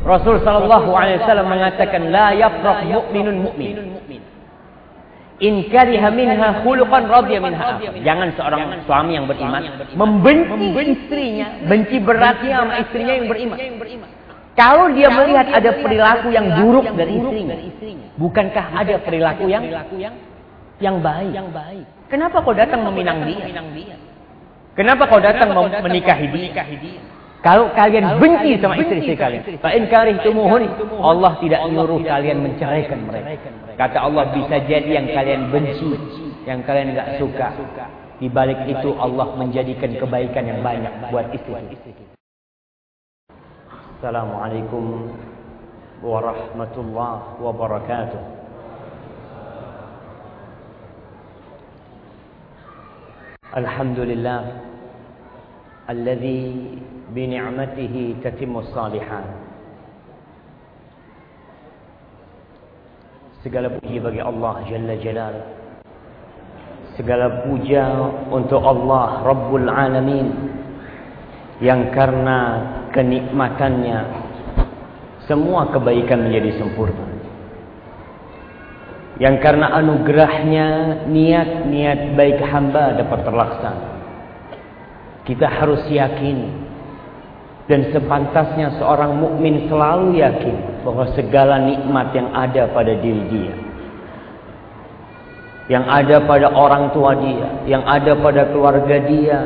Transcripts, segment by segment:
Rasul sallallahu alaihi wasallam mengatakan la yafraq mu'minun mu'min. In kariha minha khuluqan radiya minha. Jangan seorang suami yang beriman membenci istrinya, benci beratnya sama istrinya yang beriman. Kalau dia melihat ada perilaku yang buruk dari istrinya, bukankah ada perilaku yang yang baik? Kenapa kau datang meminang dia? Kenapa kau datang menikahi dia? Kalau kalian benci sama istri-istri kalian, fa in karihtumuhun, Allah tidak menyuruh kalian menceraikan mereka. Kata Allah bisa jadi yang kalian benci, yang kalian enggak suka. Di balik itu Allah menjadikan kebaikan yang banyak buat istri. Assalamualaikum warahmatullahi wabarakatuh. Alhamdulillah alladzi بنعمته تتم الصالحات Segala puji bagi Allah Jalla Jalal Segala puja untuk Allah Rabbul Alamin Yang karena kenikmatannya Semua kebaikan menjadi sempurna Yang karena anugerahnya Niat-niat baik hamba dapat terlaksana Kita harus yakin dan sepantasnya seorang mukmin selalu yakin bahwa segala nikmat yang ada pada diri dia, yang ada pada orang tua dia, yang ada pada keluarga dia,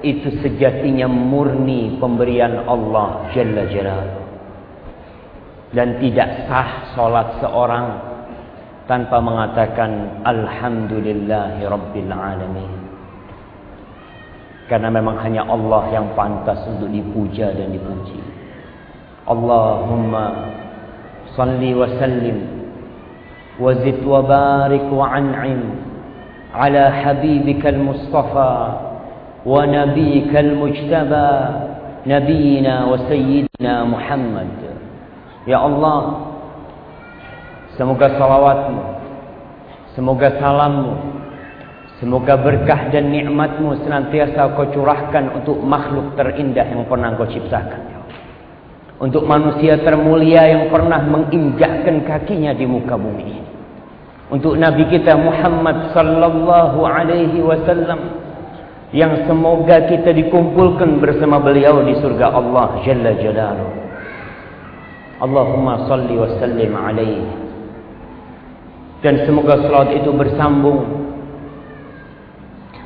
itu sejatinya murni pemberian Allah Jalla Jalla. Dan tidak sah solat seorang tanpa mengatakan Alhamdulillahi Rabbil Alamin. Karena memang hanya Allah yang pantas untuk dipuja dan dipuji. Allahumma salli wa sallim wa zid wa barik wa an'im ala habibika al-mustafa wa nabiyyika al-mujtaba nabiyina wa sayyidina Muhammad. Ya Allah, semoga salawatmu, semoga salammu Semoga berkah dan nikmatmu senantiasa kau curahkan untuk makhluk terindah yang pernah kau ciptakan. Ya untuk manusia termulia yang pernah menginjakkan kakinya di muka bumi ini. Untuk Nabi kita Muhammad sallallahu alaihi wasallam yang semoga kita dikumpulkan bersama beliau di surga Allah Jalla Jalaluh. Allahumma salli wa sallim alaihi. Dan semoga salat itu bersambung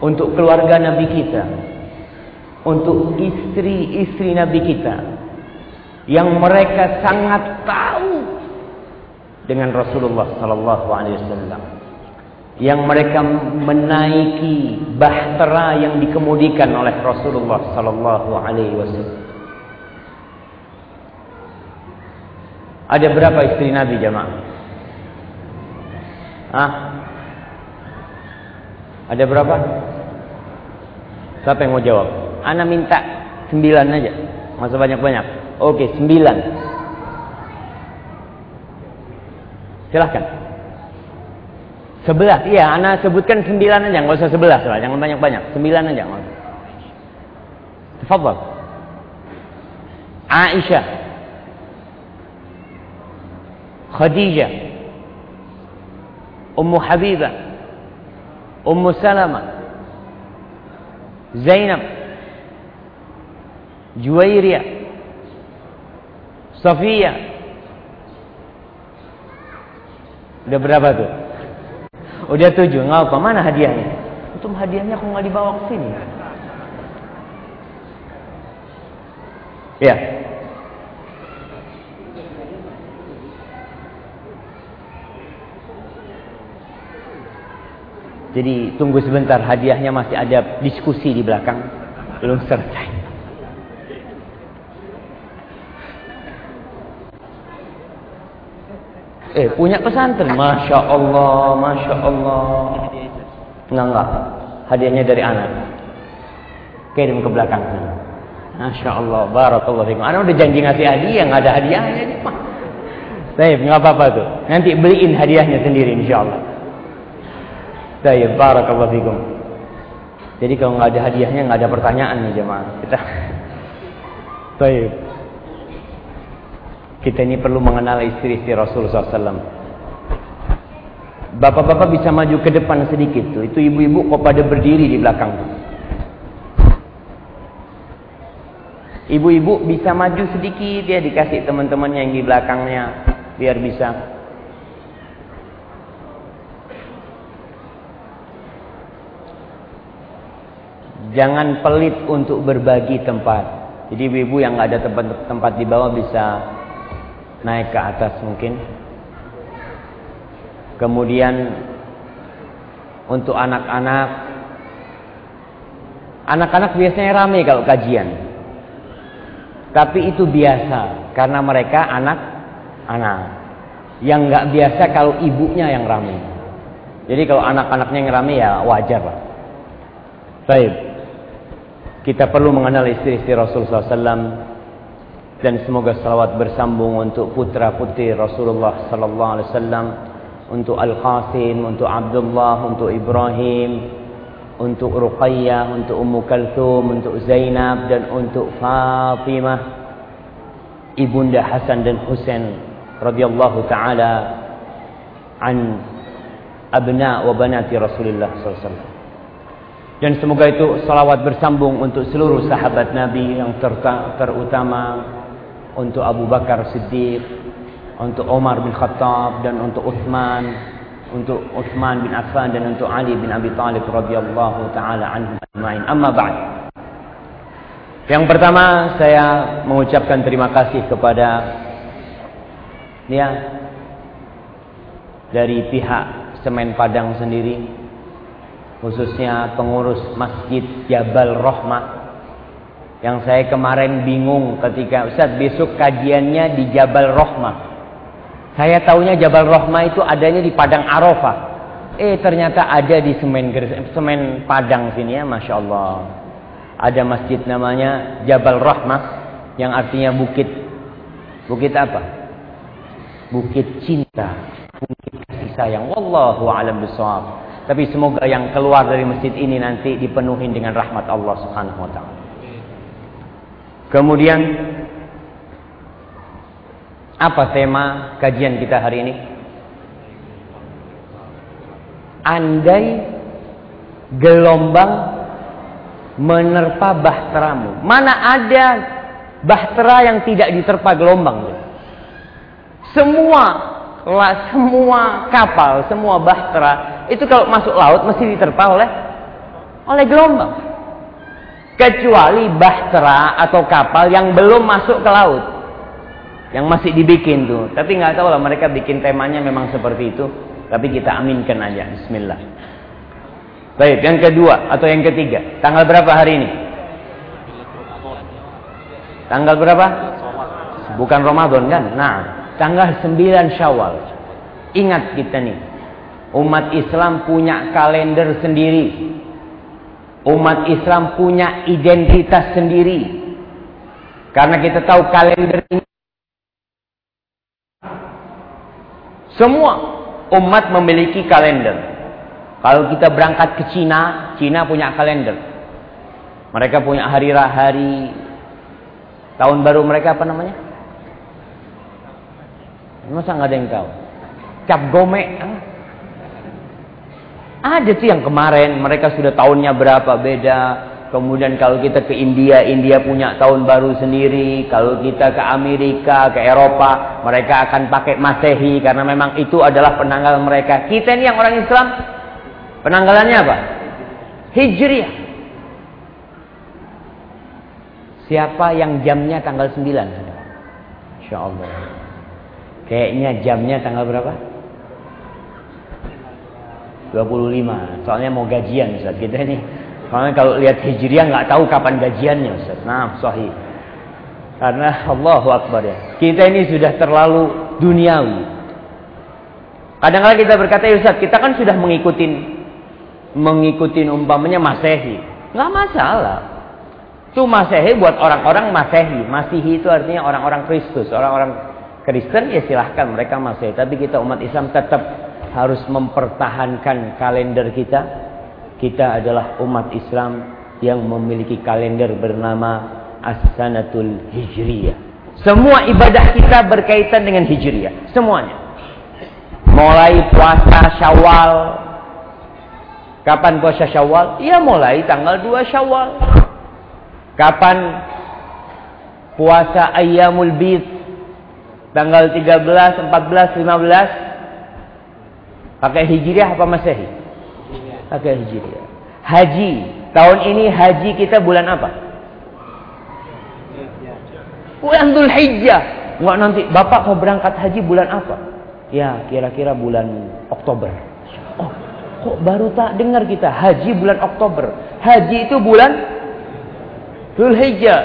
untuk keluarga Nabi kita, untuk istri-istri Nabi kita, yang mereka sangat tahu dengan Rasulullah Sallallahu Alaihi Wasallam, yang mereka menaiki bahtera yang dikemudikan oleh Rasulullah Sallallahu Alaihi Wasallam. Ada berapa istri Nabi jemaah? Ah, ada berapa? Siapa yang mau jawab? Ana minta sembilan aja. Masa banyak-banyak. Oke, sembilan. Silahkan. Sebelas, iya. Ana sebutkan sembilan aja. Nggak usah sebelas lah. Jangan banyak-banyak. Sembilan aja. Tafadhal. Aisyah. Khadijah. Ummu Habibah. Ummu Salamah, Zainab, Juwairiyah, Safiyah. Udah berapa tuh? Udah tujuh. Ngapa? Mana hadiahnya? Itu hadiahnya kok nggak dibawa ke sini? Ya. Jadi tunggu sebentar hadiahnya masih ada diskusi di belakang. Belum selesai. Eh punya pesantren, masya Allah, masya Allah. Enggak enggak, hadiahnya dari anak. Kirim ke belakang Masya Allah, barakallah fikum. Anak udah janji ngasih hadiah, nggak ada hadiahnya. Baik, nggak apa-apa tuh. Nanti beliin hadiahnya sendiri, insya Allah. Baik, barakallahu fikum. Jadi kalau nggak ada hadiahnya nggak ada pertanyaan nih jemaah. Kita Baik. Kita ini perlu mengenal istri-istri Rasulullah SAW. Bapak-bapak bisa maju ke depan sedikit tuh. Itu ibu-ibu kok pada berdiri di belakang. Ibu-ibu bisa maju sedikit ya dikasih teman-teman yang di belakangnya biar bisa. Jangan pelit untuk berbagi tempat. Jadi ibu-ibu yang nggak ada tempat tempat di bawah bisa naik ke atas mungkin. Kemudian untuk anak-anak anak-anak biasanya ramai kalau kajian. Tapi itu biasa karena mereka anak-anak. Yang nggak biasa kalau ibunya yang ramai. Jadi kalau anak-anaknya yang ramai ya wajar lah. Baik. Kita perlu mengenal istri-istri Rasulullah SAW dan semoga salawat bersambung untuk putra putri Rasulullah sallallahu alaihi wasallam untuk Al-Qasim, untuk Abdullah, untuk Ibrahim, untuk Ruqayyah, untuk Ummu Kalthum, untuk Zainab dan untuk Fatimah ibunda Hasan dan Husain radhiyallahu taala an abna wa banati Rasulullah sallallahu alaihi wasallam. Dan semoga itu salawat bersambung untuk seluruh sahabat Nabi yang terutama untuk Abu Bakar Siddiq, untuk Umar bin Khattab dan untuk Uthman, untuk Uthman bin Affan dan untuk Ali bin Abi Talib radhiyallahu taala anhum ajma'in. Amma ba'd. Yang pertama saya mengucapkan terima kasih kepada ya dari pihak Semen Padang sendiri khususnya pengurus Masjid Jabal Rahmah yang saya kemarin bingung ketika Ustaz besok kajiannya di Jabal Rohmah. Saya tahunya Jabal Rohmah itu adanya di Padang Arafah. Eh ternyata ada di Semen, Semen Padang sini ya Masya Allah. Ada masjid namanya Jabal Rohmah. Yang artinya bukit. Bukit apa? Bukit cinta. Bukit kasih sayang. Wallahu alam bisawab. Tapi semoga yang keluar dari masjid ini nanti dipenuhi dengan rahmat Allah subhanahu wa ta'ala. Kemudian apa tema kajian kita hari ini? Andai gelombang menerpa bahteramu. Mana ada bahtera yang tidak diterpa gelombang? Semua semua kapal, semua bahtera itu kalau masuk laut mesti diterpa oleh oleh gelombang. Kecuali bahtera atau kapal yang belum masuk ke laut. Yang masih dibikin tuh. Tapi nggak tahu lah mereka bikin temanya memang seperti itu. Tapi kita aminkan aja. Bismillah. Baik yang kedua atau yang ketiga. Tanggal berapa hari ini? Tanggal berapa? Bukan Ramadan kan? Nah tanggal 9 Syawal. Ingat kita nih umat Islam punya kalender sendiri Umat Islam punya identitas sendiri. Karena kita tahu kalender ini semua umat memiliki kalender. Kalau kita berangkat ke Cina, Cina punya kalender. Mereka punya hari hari tahun baru mereka apa namanya? Masa nggak ada yang tahu? Cap Gome, ada tuh yang kemarin mereka sudah tahunnya berapa beda. Kemudian kalau kita ke India, India punya tahun baru sendiri. Kalau kita ke Amerika, ke Eropa, mereka akan pakai Masehi karena memang itu adalah penanggal mereka. Kita ini yang orang Islam, penanggalannya apa? Hijriah. Siapa yang jamnya tanggal 9? Insya Allah. Kayaknya jamnya tanggal berapa? 25. Soalnya mau gajian Ustaz. Kita ini karena kalau lihat Hijriah nggak tahu kapan gajiannya Ustaz. Nah, sahih. Karena Allahu Akbar ya. Kita ini sudah terlalu duniawi. Kadang-kadang kita berkata, ya Ustaz, kita kan sudah mengikutin mengikutin umpamanya Masehi. Nggak masalah. Itu Masehi buat orang-orang Masehi. Masihi itu artinya orang-orang Kristus, orang-orang Kristen ya silahkan mereka Masehi. Tapi kita umat Islam tetap harus mempertahankan kalender kita. Kita adalah umat Islam yang memiliki kalender bernama As-Sanatul Hijriyah. Semua ibadah kita berkaitan dengan Hijriah. Semuanya. Mulai puasa Syawal. Kapan puasa Syawal? Ya mulai tanggal 2 Syawal. Kapan puasa Ayyamul Bid? Tanggal 13, 14, 15. Pakai Hijriah apa Masehi? Pakai Hijriah. Haji. Tahun ini haji kita bulan apa? Bulan Dhul Hijjah. Enggak nanti, Bapak mau berangkat haji bulan apa? Ya, kira-kira bulan Oktober. Oh, kok baru tak dengar kita haji bulan Oktober. Haji itu bulan Dhul Hijjah.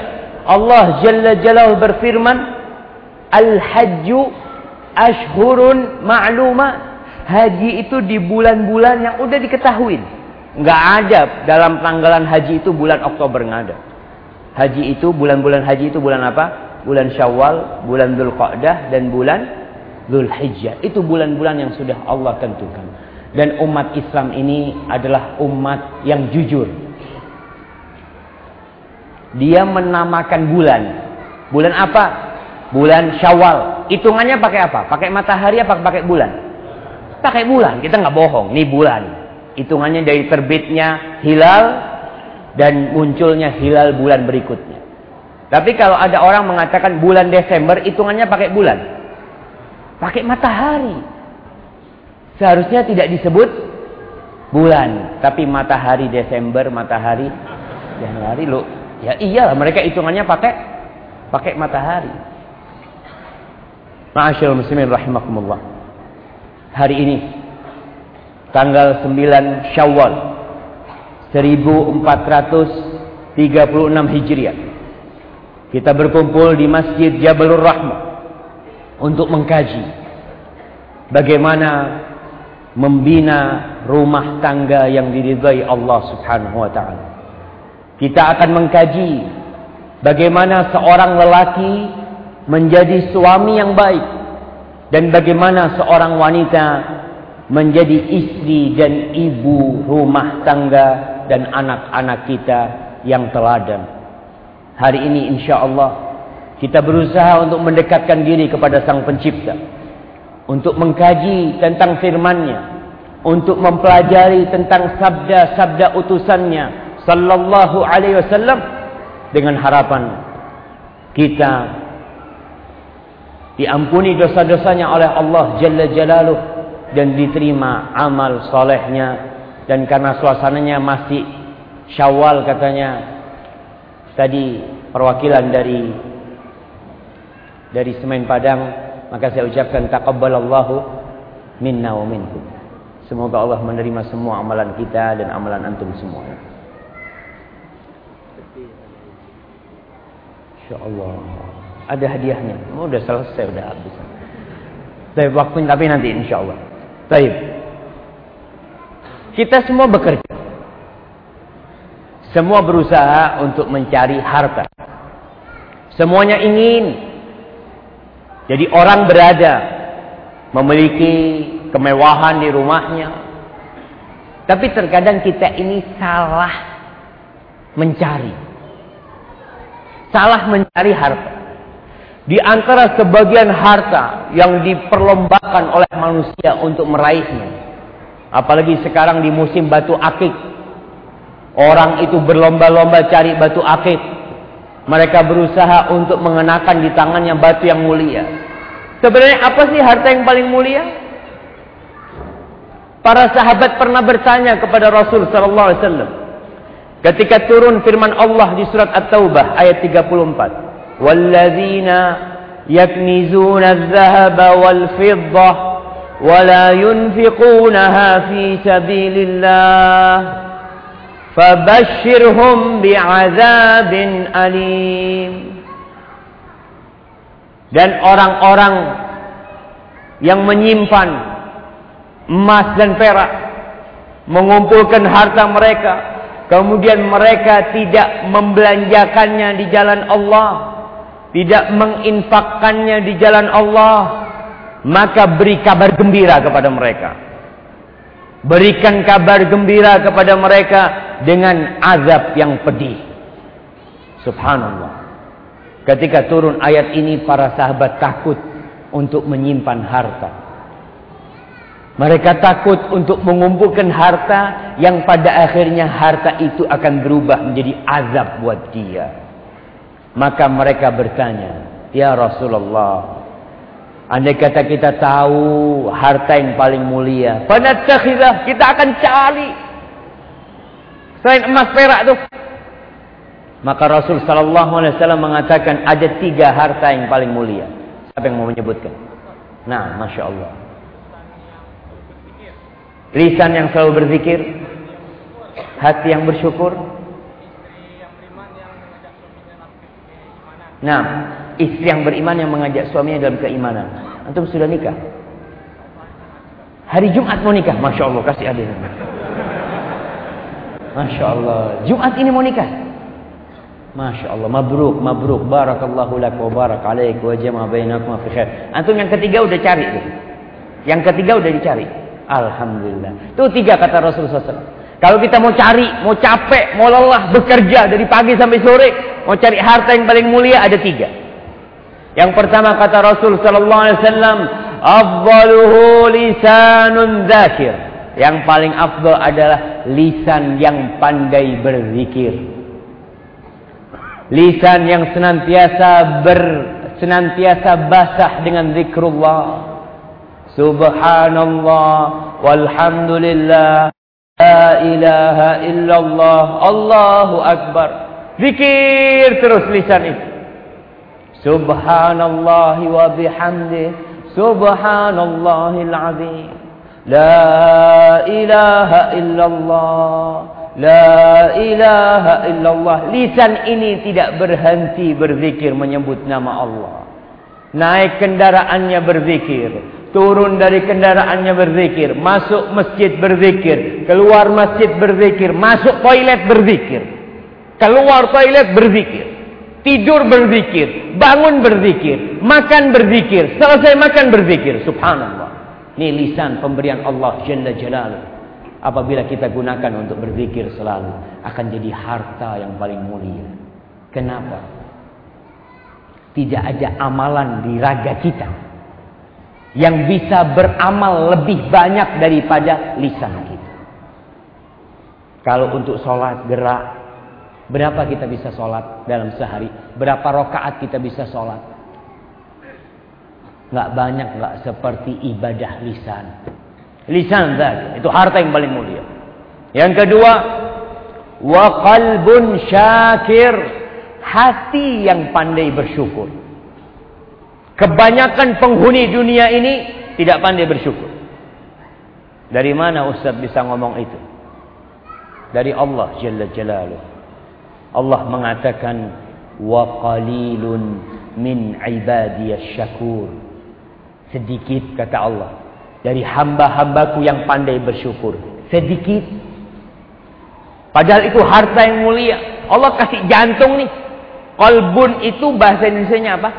Allah Jalla Jalaluhu berfirman, Al-Hajju ashhurun ma'lumat. Haji itu di bulan-bulan yang udah diketahui. Enggak ada dalam tanggalan haji itu bulan Oktober enggak ada. Haji itu bulan-bulan haji itu bulan apa? bulan Syawal, bulan Dzulqa'dah dan bulan Dzulhijjah. Itu bulan-bulan yang sudah Allah tentukan. Dan umat Islam ini adalah umat yang jujur. Dia menamakan bulan. Bulan apa? Bulan Syawal. Hitungannya pakai apa? Pakai matahari apa pakai bulan? Pakai bulan. Kita nggak bohong. Ini bulan. Hitungannya dari terbitnya hilal dan munculnya hilal bulan berikutnya. Tapi kalau ada orang mengatakan bulan Desember, hitungannya pakai bulan. Pakai matahari. Seharusnya tidak disebut bulan. Tapi matahari Desember, matahari Januari. Lo, ya iyalah mereka hitungannya pakai pakai matahari. Ma'asyil muslimin rahimakumullah. Hari ini. Tanggal 9 Syawal 1436 Hijriah. Kita berkumpul di Masjid Jabalur Rahmah untuk mengkaji bagaimana membina rumah tangga yang diridhai Allah Subhanahu wa taala. Kita akan mengkaji bagaimana seorang lelaki menjadi suami yang baik dan bagaimana seorang wanita menjadi istri dan ibu rumah tangga dan anak-anak kita yang teladan. Hari ini insya Allah kita berusaha untuk mendekatkan diri kepada Sang Pencipta. Untuk mengkaji tentang firmannya. Untuk mempelajari tentang sabda-sabda utusannya. Sallallahu alaihi wasallam. Dengan harapan kita diampuni dosa-dosanya oleh Allah Jalla Jalaluh. Dan diterima amal solehnya. Dan karena suasananya masih syawal katanya tadi perwakilan dari dari Semen Padang maka saya ucapkan taqabbalallahu minna wa minkum semoga Allah menerima semua amalan kita dan amalan antum semua insyaallah ada hadiahnya oh, udah selesai udah habis tapi waktu tapi nanti insyaallah baik kita semua bekerja semua berusaha untuk mencari harta. Semuanya ingin. Jadi orang berada memiliki kemewahan di rumahnya. Tapi terkadang kita ini salah mencari. Salah mencari harta. Di antara sebagian harta yang diperlombakan oleh manusia untuk meraihnya. Apalagi sekarang di musim batu akik Orang itu berlomba-lomba cari batu akik. Mereka berusaha untuk mengenakan di tangannya batu yang mulia. Sebenarnya apa sih harta yang paling mulia? Para sahabat pernah bertanya kepada Rasul sallallahu alaihi wasallam. Ketika turun firman Allah di surat At-Taubah ayat 34. Walladzina yaknizuna adh-dhahaba wal-fiddah wa la yunfiqunaha fi sabilillah Fabashirhum bi'adzabin alim. Dan orang-orang yang menyimpan emas dan perak, mengumpulkan harta mereka, kemudian mereka tidak membelanjakannya di jalan Allah, tidak menginfakkannya di jalan Allah, maka beri kabar gembira kepada mereka. Berikan kabar gembira kepada mereka dengan azab yang pedih. Subhanallah. Ketika turun ayat ini para sahabat takut untuk menyimpan harta. Mereka takut untuk mengumpulkan harta yang pada akhirnya harta itu akan berubah menjadi azab buat dia. Maka mereka bertanya, "Ya Rasulullah, andai kata kita tahu harta yang paling mulia, fanattakhidah, kita akan cari selain emas perak tuh maka Rasul sallallahu alaihi wasallam mengatakan ada tiga harta yang paling mulia. Siapa yang mau menyebutkan? Nah, Masya Allah. Lisan yang selalu berzikir. Hati yang bersyukur. Nah, istri yang beriman yang mengajak suaminya dalam keimanan. Antum sudah nikah? Hari Jumat mau nikah? Masya Allah, kasih adil. Masya Allah. Jumat ini mau nikah? Masya Allah, mabruk, mabruk, barakallahu lak wa barak alaik wa jama'a bainakum fi khair. Antum yang ketiga udah cari. Yang ketiga udah dicari. Alhamdulillah. Itu tiga kata Rasulullah SAW. Kalau kita mau cari, mau capek, mau lelah, bekerja dari pagi sampai sore, mau cari harta yang paling mulia ada tiga. Yang pertama kata Rasul Sallallahu Alaihi Wasallam, "Afdaluhu lisanun zakir." Yang paling afdal adalah lisan yang pandai berzikir. Lisan yang senantiasa ber senantiasa basah dengan zikrullah. Subhanallah walhamdulillah la ilaha illallah Allahu akbar. Zikir terus lisan itu. Subhanallah wa bihamdi subhanallahil azim. La ilaha illallah La ilaha illallah. Lisan ini tidak berhenti berzikir menyebut nama Allah. Naik kendaraannya berzikir. Turun dari kendaraannya berzikir. Masuk masjid berzikir. Keluar masjid berzikir. Masuk toilet berzikir. Keluar toilet berzikir. Tidur berzikir. Bangun berzikir. Makan berzikir. Selesai makan berzikir. Subhanallah. Ini lisan pemberian Allah Jalla Jalaluh apabila kita gunakan untuk berzikir selalu akan jadi harta yang paling mulia. Kenapa? Tidak ada amalan di raga kita yang bisa beramal lebih banyak daripada lisan kita. Kalau untuk sholat gerak, berapa kita bisa sholat dalam sehari? Berapa rokaat kita bisa sholat? Nggak banyak, nggak seperti ibadah lisan. Lisan saja. Itu harta yang paling mulia. Yang kedua, wa qalbun syakir. Hati yang pandai bersyukur. Kebanyakan penghuni dunia ini tidak pandai bersyukur. Dari mana Ustaz bisa ngomong itu? Dari Allah Jalla Jalaluh. Allah mengatakan wa qalilun min ibadiyasy syakur. Sedikit kata Allah dari hamba-hambaku yang pandai bersyukur. Sedikit. Padahal itu harta yang mulia. Allah kasih jantung nih. Kolbun itu bahasa Indonesia apa?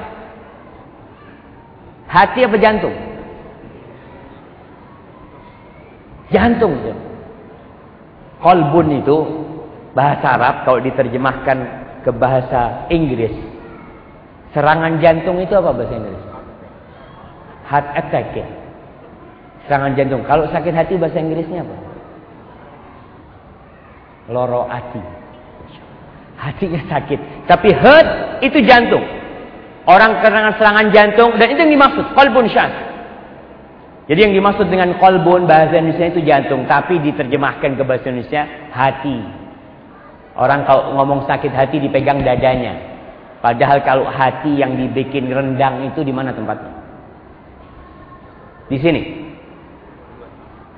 Hati apa jantung? Jantung. Kolbun itu bahasa Arab kalau diterjemahkan ke bahasa Inggris. Serangan jantung itu apa bahasa Inggris? Heart attack ya serangan jantung. Kalau sakit hati bahasa Inggrisnya apa? Loro hati. Hatinya sakit. Tapi hurt itu jantung. Orang kena serangan jantung dan itu yang dimaksud kolbun syas. Jadi yang dimaksud dengan kolbun bahasa Indonesia itu jantung, tapi diterjemahkan ke bahasa Indonesia hati. Orang kalau ngomong sakit hati dipegang dadanya. Padahal kalau hati yang dibikin rendang itu di mana tempatnya? Di sini.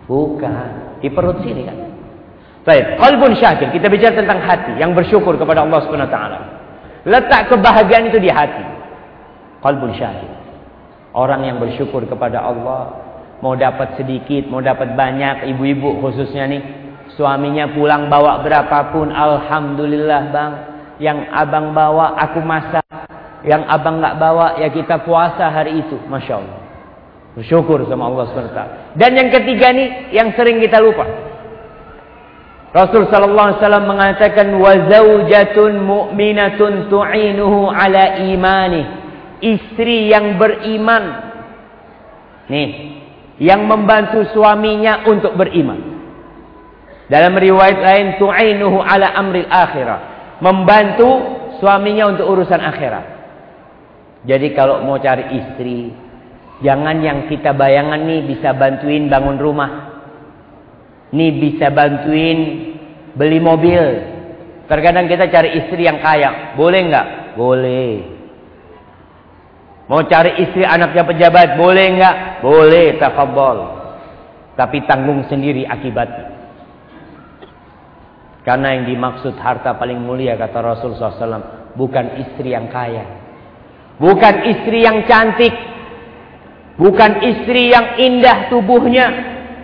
Bukan. Di perut sini kan. Baik, qalbun syakir. Kita bicara tentang hati yang bersyukur kepada Allah Subhanahu wa taala. Letak kebahagiaan itu di hati. Qalbun syakir. Orang yang bersyukur kepada Allah mau dapat sedikit, mau dapat banyak, ibu-ibu khususnya nih, suaminya pulang bawa berapapun, alhamdulillah Bang. Yang abang bawa aku masak, yang abang nggak bawa ya kita puasa hari itu, masya Allah. Bersyukur sama Allah SWT. Dan yang ketiga nih, yang sering kita lupa. Rasul sallallahu alaihi mengatakan wa zaujatun mu'minatun tu'inuhu ala imani. Istri yang beriman. Nih, yang membantu suaminya untuk beriman. Dalam riwayat lain tu'inuhu ala amril akhirah. Membantu suaminya untuk urusan akhirat. Jadi kalau mau cari istri, jangan yang kita bayangan nih bisa bantuin bangun rumah. Nih bisa bantuin beli mobil. Terkadang kita cari istri yang kaya. Boleh nggak? Boleh. Mau cari istri anaknya pejabat. Boleh nggak? Boleh. Tafadol. Tapi tanggung sendiri akibatnya. Karena yang dimaksud harta paling mulia kata Rasul SAW. Bukan istri yang kaya. Bukan istri yang cantik. Bukan istri yang indah tubuhnya.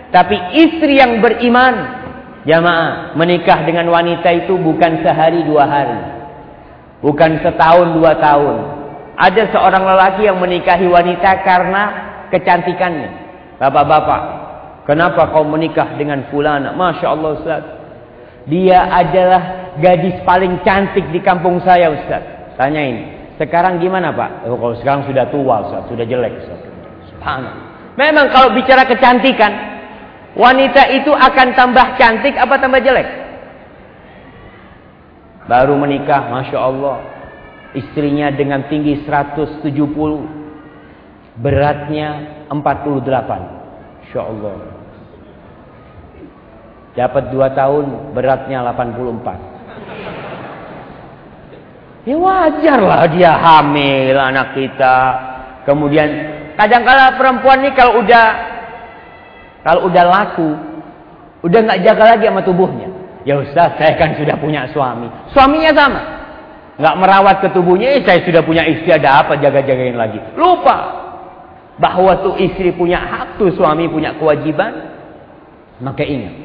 Tapi istri yang beriman. Jamaah. Menikah dengan wanita itu bukan sehari dua hari. Bukan setahun dua tahun. Ada seorang lelaki yang menikahi wanita karena kecantikannya. Bapak-bapak. Kenapa kau menikah dengan fulana? Masya Allah Ustaz. Dia adalah gadis paling cantik di kampung saya Ustaz. Tanyain. Sekarang gimana Pak? Oh, kalau sekarang sudah tua Ustaz. Sudah jelek Ustaz. Subhanallah. Memang kalau bicara kecantikan. Wanita itu akan tambah cantik apa tambah jelek? Baru menikah, Masya Allah. Istrinya dengan tinggi 170. Beratnya 48. Masya Allah. Dapat 2 tahun, beratnya 84. Ya wajar lah dia hamil anak kita. Kemudian kadang-kala perempuan ini kalau udah kalau udah laku, udah nggak jaga lagi sama tubuhnya. Ya Ustaz, saya kan sudah punya suami. Suaminya sama. Nggak merawat ke tubuhnya, eh, saya sudah punya istri, ada apa jaga-jagain lagi. Lupa. Bahwa tuh istri punya hak, tuh suami punya kewajiban. Maka ingat,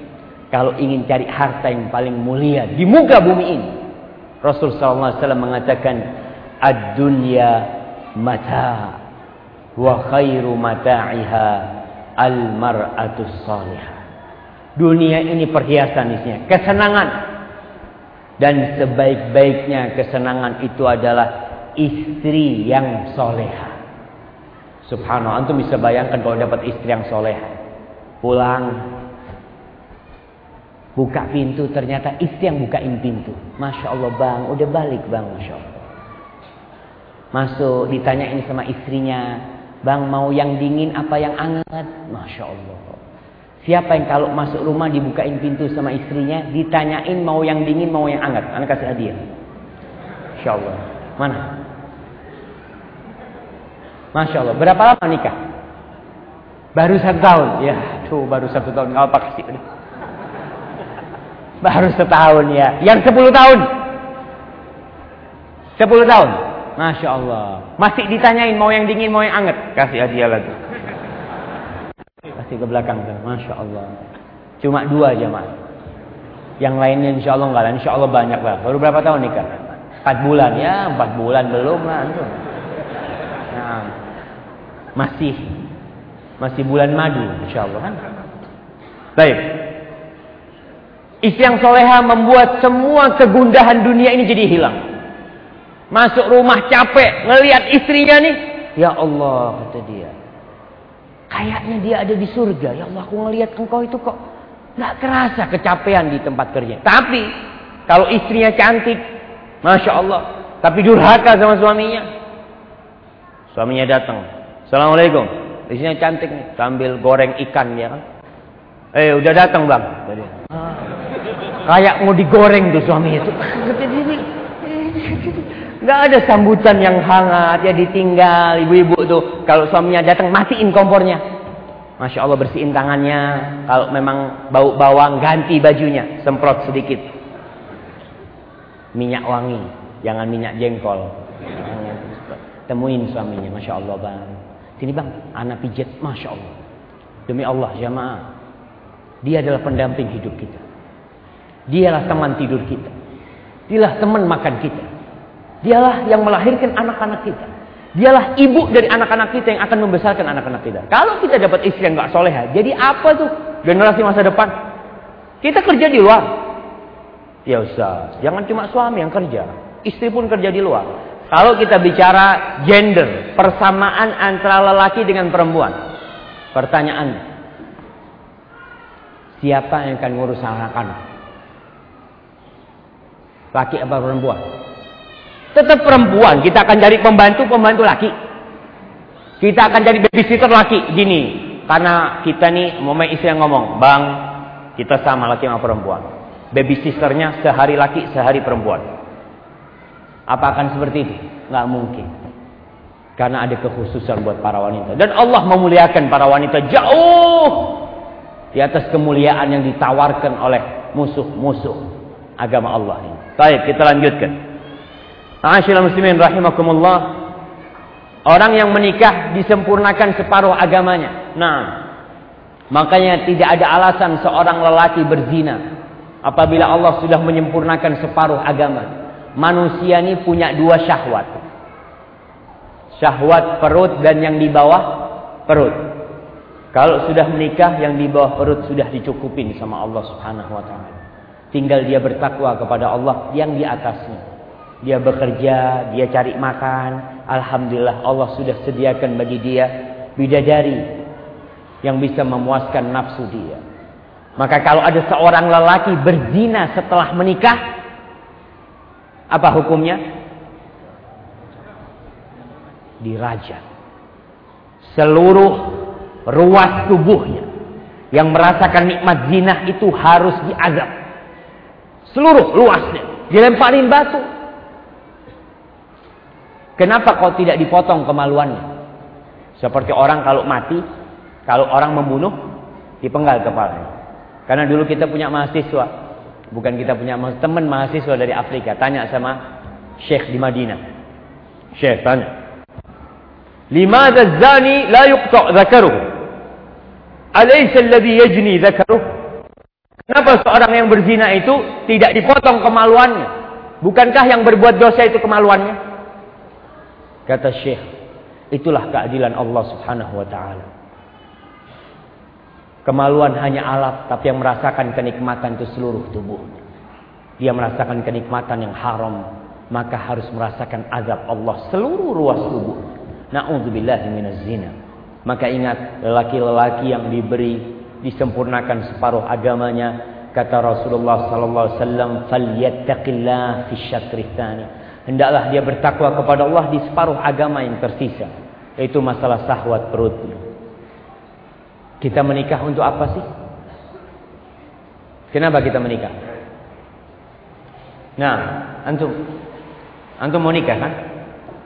kalau ingin cari harta yang paling mulia di muka bumi ini. Rasul SAW mengatakan, Ad-dunya mata wa khairu mata'iha al-mar'atus salihah. Dunia ini perhiasan isinya, kesenangan. Dan sebaik-baiknya kesenangan itu adalah istri yang soleha. Subhanallah, antum bisa bayangkan kalau dapat istri yang soleha. Pulang, buka pintu, ternyata istri yang bukain pintu. Masya Allah bang, udah balik bang, Masya Allah. Masuk, ditanyain sama istrinya, Bang mau yang dingin apa yang hangat? Masya Allah. Siapa yang kalau masuk rumah dibukain pintu sama istrinya, ditanyain mau yang dingin mau yang hangat? Anak kasih hadiah. Masya Allah. Mana? Masya Allah. Berapa lama nikah? Baru satu tahun. Ya, tuh baru satu tahun. Gak apa kasih. Baru setahun ya. Yang sepuluh tahun. Sepuluh tahun. Masya Allah. Masih ditanyain mau yang dingin, mau yang anget. Kasih hadiah lagi. Kasih ke belakang. Masya Allah. Cuma dua aja mas. Yang lainnya insya Allah enggak lah. Insya Allah banyak lah. Baru berapa tahun nikah? Empat bulan. Ya empat bulan belum lah. Nah, masih masih bulan madu insya Allah kan. Baik. Istri yang soleha membuat semua kegundahan dunia ini jadi hilang. Masuk rumah capek, ngelihat istrinya nih. Ya Allah, kata dia. Kayaknya dia ada di surga. Ya Allah, aku ngelihat engkau itu kok nggak kerasa kecapean di tempat kerja. Tapi kalau istrinya cantik, masya Allah. Tapi durhaka sama suaminya. Suaminya datang. Assalamualaikum. Istrinya cantik nih, sambil goreng ikan ya kan. Eh, udah datang bang. Tadi. Ah. Kayak mau digoreng tuh suaminya tuh. Gak ada sambutan yang hangat, ya ditinggal ibu-ibu tuh. Kalau suaminya datang, matiin kompornya. Masya Allah bersihin tangannya. Kalau memang bau bawang, ganti bajunya. Semprot sedikit. Minyak wangi, jangan minyak jengkol. Temuin suaminya, Masya Allah bang. Sini bang, anak pijat, Masya Allah. Demi Allah, jamaah. Dia adalah pendamping hidup kita. Dialah teman tidur kita. Dialah teman makan kita. Dialah yang melahirkan anak-anak kita. Dialah ibu dari anak-anak kita yang akan membesarkan anak-anak kita. Kalau kita dapat istri yang gak soleha, jadi apa tuh generasi masa depan? Kita kerja di luar. Ya Ustaz, jangan cuma suami yang kerja. Istri pun kerja di luar. Kalau kita bicara gender, persamaan antara lelaki dengan perempuan. Pertanyaan. Siapa yang akan ngurus anak-anak? Laki apa perempuan? Tetap perempuan. Kita akan cari pembantu-pembantu laki. Kita akan jadi babysitter laki. Gini. Karena kita nih, mau istri yang ngomong. Bang, kita sama laki sama perempuan. Babysitternya sehari laki, sehari perempuan. Apa akan seperti itu? Nggak mungkin. Karena ada kekhususan buat para wanita. Dan Allah memuliakan para wanita jauh di atas kemuliaan yang ditawarkan oleh musuh-musuh agama Allah ini. Baik, kita lanjutkan. Asyiral muslimin rahimakumullah. Orang yang menikah disempurnakan separuh agamanya. Nah, makanya tidak ada alasan seorang lelaki berzina apabila Allah sudah menyempurnakan separuh agama. Manusia ini punya dua syahwat. Syahwat perut dan yang di bawah perut. Kalau sudah menikah yang di bawah perut sudah dicukupin sama Allah Subhanahu wa taala. Tinggal dia bertakwa kepada Allah yang di atasnya. Dia bekerja, dia cari makan. Alhamdulillah Allah sudah sediakan bagi dia bidadari yang bisa memuaskan nafsu dia. Maka kalau ada seorang lelaki berzina setelah menikah, apa hukumnya? Dirajam. Seluruh ruas tubuhnya yang merasakan nikmat zina itu harus diazab. Seluruh luasnya dilemparin batu. Kenapa kau tidak dipotong kemaluannya? Seperti orang kalau mati, kalau orang membunuh, dipenggal kepalanya. Karena dulu kita punya mahasiswa, bukan kita punya teman mahasiswa dari Afrika, tanya sama Syekh di Madinah. Syekh tanya, "Limadha zani la yuqta' dzakaruh? Alaysa alladhi yajni dzakaruh?" Kenapa seorang yang berzina itu tidak dipotong kemaluannya? Bukankah yang berbuat dosa itu kemaluannya? Kata Syekh, itulah keadilan Allah Subhanahu wa taala. Kemaluan hanya alat, tapi yang merasakan kenikmatan itu seluruh tubuh. Dia merasakan kenikmatan yang haram, maka harus merasakan azab Allah seluruh ruas tubuh. Nauzubillahi minaz zina. Maka ingat lelaki-lelaki yang diberi disempurnakan separuh agamanya kata Rasulullah sallallahu alaihi wasallam falyattaqillah fi Hendaklah dia bertakwa kepada Allah di separuh agama yang tersisa. Yaitu masalah sahwat perutnya. Kita menikah untuk apa sih? Kenapa kita menikah? Nah, antum antum mau nikah kan?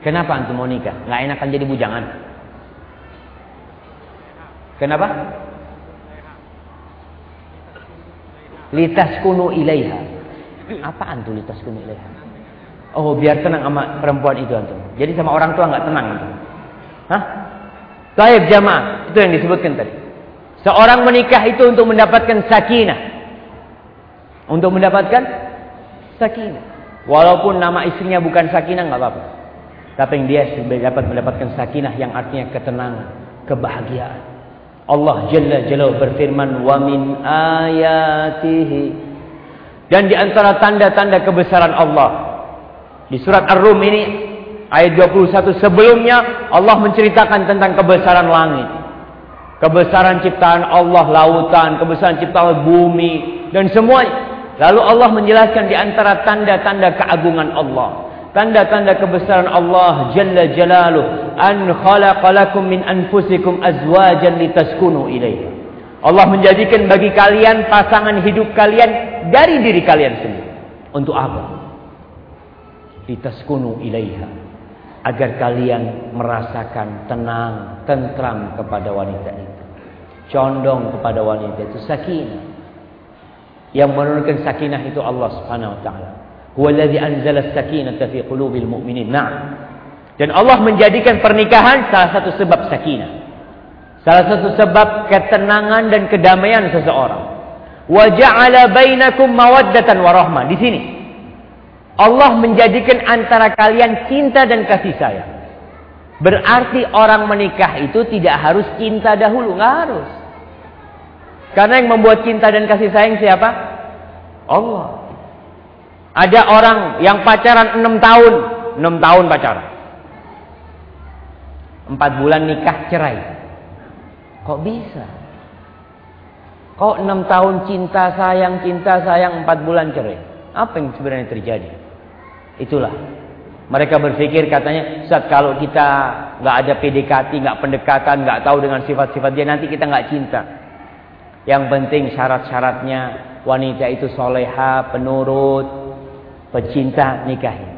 Kenapa antum mau nikah? Nggak enakan jadi bujangan. Kenapa? Litas kunu ilaiha. Apa antum litas kunu ilaiha? Oh biar tenang sama perempuan itu antum. Jadi sama orang tua nggak tenang antum. Hah? Taib jamaah itu yang disebutkan tadi. Seorang menikah itu untuk mendapatkan sakinah. Untuk mendapatkan sakinah. Walaupun nama istrinya bukan sakinah nggak apa-apa. Tapi dia dapat mendapatkan sakinah yang artinya ketenangan, kebahagiaan. Allah Jalla Jalla berfirman, "Wa min ayatihi" Dan di antara tanda-tanda kebesaran Allah di surat Ar-Rum ini ayat 21 sebelumnya Allah menceritakan tentang kebesaran langit. Kebesaran ciptaan Allah lautan, kebesaran ciptaan bumi dan semuanya. Lalu Allah menjelaskan di antara tanda-tanda keagungan Allah. Tanda-tanda kebesaran Allah Jalla Jalaluh an khalaqalakum min anfusikum azwajan litaskunu ilaiha. Allah menjadikan bagi kalian pasangan hidup kalian dari diri kalian sendiri. Untuk apa? Litaskunu ilaiha agar kalian merasakan tenang, tentram kepada wanita itu. Condong kepada wanita itu sakinah. Yang menurunkan sakinah itu Allah Subhanahu wa taala. Huwallazi anzala as-sakinata fi qulubil mu'minin. Nah. Dan Allah menjadikan pernikahan salah satu sebab sakinah. Salah satu sebab ketenangan dan kedamaian seseorang. Wa ja'ala bainakum mawaddatan wa rahmah. Di sini Allah menjadikan antara kalian cinta dan kasih sayang. Berarti orang menikah itu tidak harus cinta dahulu, nggak harus. Karena yang membuat cinta dan kasih sayang siapa? Allah. Ada orang yang pacaran 6 tahun, 6 tahun pacaran. 4 bulan nikah cerai. Kok bisa? Kok 6 tahun cinta sayang, cinta sayang, 4 bulan cerai? Apa yang sebenarnya terjadi? Itulah. Mereka berpikir katanya, saat kalau kita nggak ada PDKT, nggak pendekatan, nggak tahu dengan sifat-sifat dia, nanti kita nggak cinta. Yang penting syarat-syaratnya wanita itu soleha, penurut, pecinta, nikahi.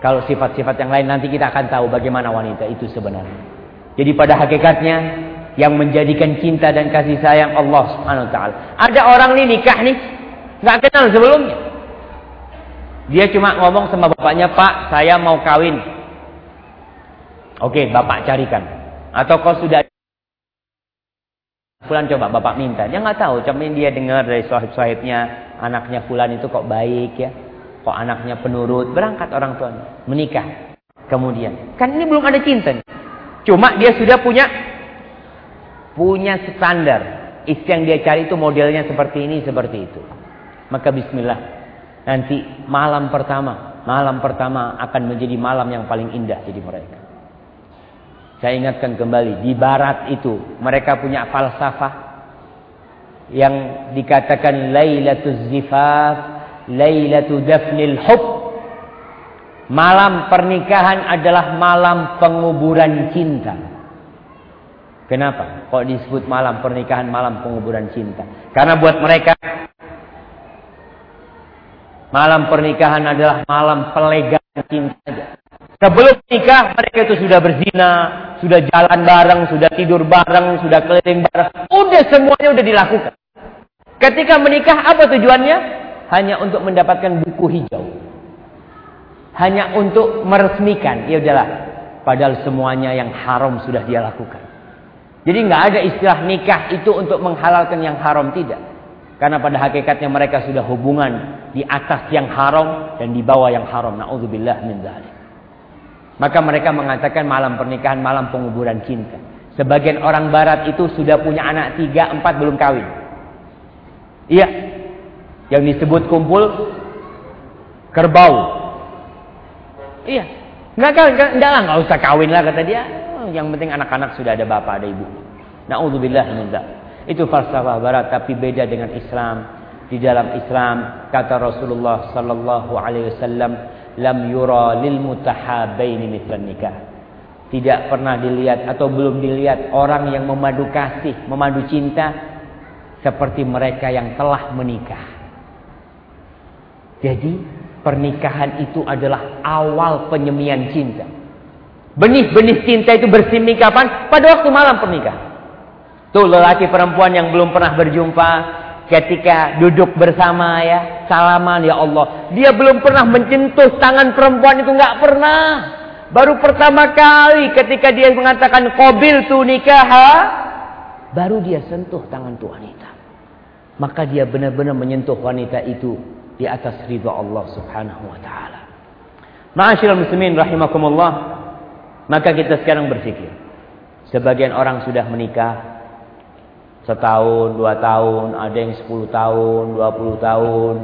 Kalau sifat-sifat yang lain nanti kita akan tahu bagaimana wanita itu sebenarnya. Jadi pada hakikatnya yang menjadikan cinta dan kasih sayang Allah Subhanahu wa taala. Ada orang nih nikah nih nggak kenal sebelumnya. Dia cuma ngomong sama bapaknya, "Pak, saya mau kawin." Oke, bapak carikan. Atau kau sudah Fulan coba bapak minta. Dia nggak tahu, cuma dia dengar dari sahib-sahibnya, anaknya Fulan itu kok baik ya. Kok anaknya penurut, berangkat orang tuanya, menikah. Kemudian, kan ini belum ada cinta. Cuma dia sudah punya punya standar. Istri yang dia cari itu modelnya seperti ini, seperti itu. Maka bismillah. Nanti malam pertama, malam pertama akan menjadi malam yang paling indah jadi mereka. Saya ingatkan kembali, di barat itu mereka punya falsafah yang dikatakan Lailatul Zifaf, Lailatul Dafnil Hub. Malam pernikahan adalah malam penguburan cinta. Kenapa? Kok disebut malam pernikahan, malam penguburan cinta? Karena buat mereka malam pernikahan adalah malam pelegaan cinta. Sebelum nikah mereka itu sudah berzina, sudah jalan bareng, sudah tidur bareng, sudah keliling bareng. Udah semuanya udah dilakukan. Ketika menikah apa tujuannya? Hanya untuk mendapatkan buku hijau. Hanya untuk meresmikan. Ya udahlah. Padahal semuanya yang haram sudah dia lakukan. Jadi nggak ada istilah nikah itu untuk menghalalkan yang haram tidak. Karena pada hakikatnya mereka sudah hubungan di atas yang haram dan di bawah yang haram. Nauzubillah min dzalik. Maka mereka mengatakan malam pernikahan, malam penguburan cinta. Sebagian orang barat itu sudah punya anak tiga, empat belum kawin. Iya. Yang disebut kumpul kerbau. Iya. Nggak kawin, enggak lah, nggak usah kawin lah kata dia. Oh, yang penting anak-anak sudah ada bapak, ada ibu. Nauzubillah min Itu falsafah barat tapi beda dengan Islam. Di dalam Islam kata Rasulullah sallallahu alaihi wasallam lam yura lil mutahabaini mithlan nikah. Tidak pernah dilihat atau belum dilihat orang yang memadu kasih, memadu cinta seperti mereka yang telah menikah. Jadi pernikahan itu adalah awal penyemian cinta. Benih-benih cinta itu bersemi kapan? Pada waktu malam pernikahan. Tuh lelaki perempuan yang belum pernah berjumpa, ketika duduk bersama ya salaman ya Allah. Dia belum pernah menyentuh tangan perempuan itu nggak pernah. Baru pertama kali ketika dia mengatakan kobil tu nikah baru dia sentuh tangan tu wanita. Maka dia benar-benar menyentuh wanita itu di atas ridha Allah Subhanahu wa taala. Ma'asyiral muslimin rahimakumullah maka kita sekarang berpikir sebagian orang sudah menikah setahun, dua tahun, ada yang sepuluh tahun, dua puluh tahun.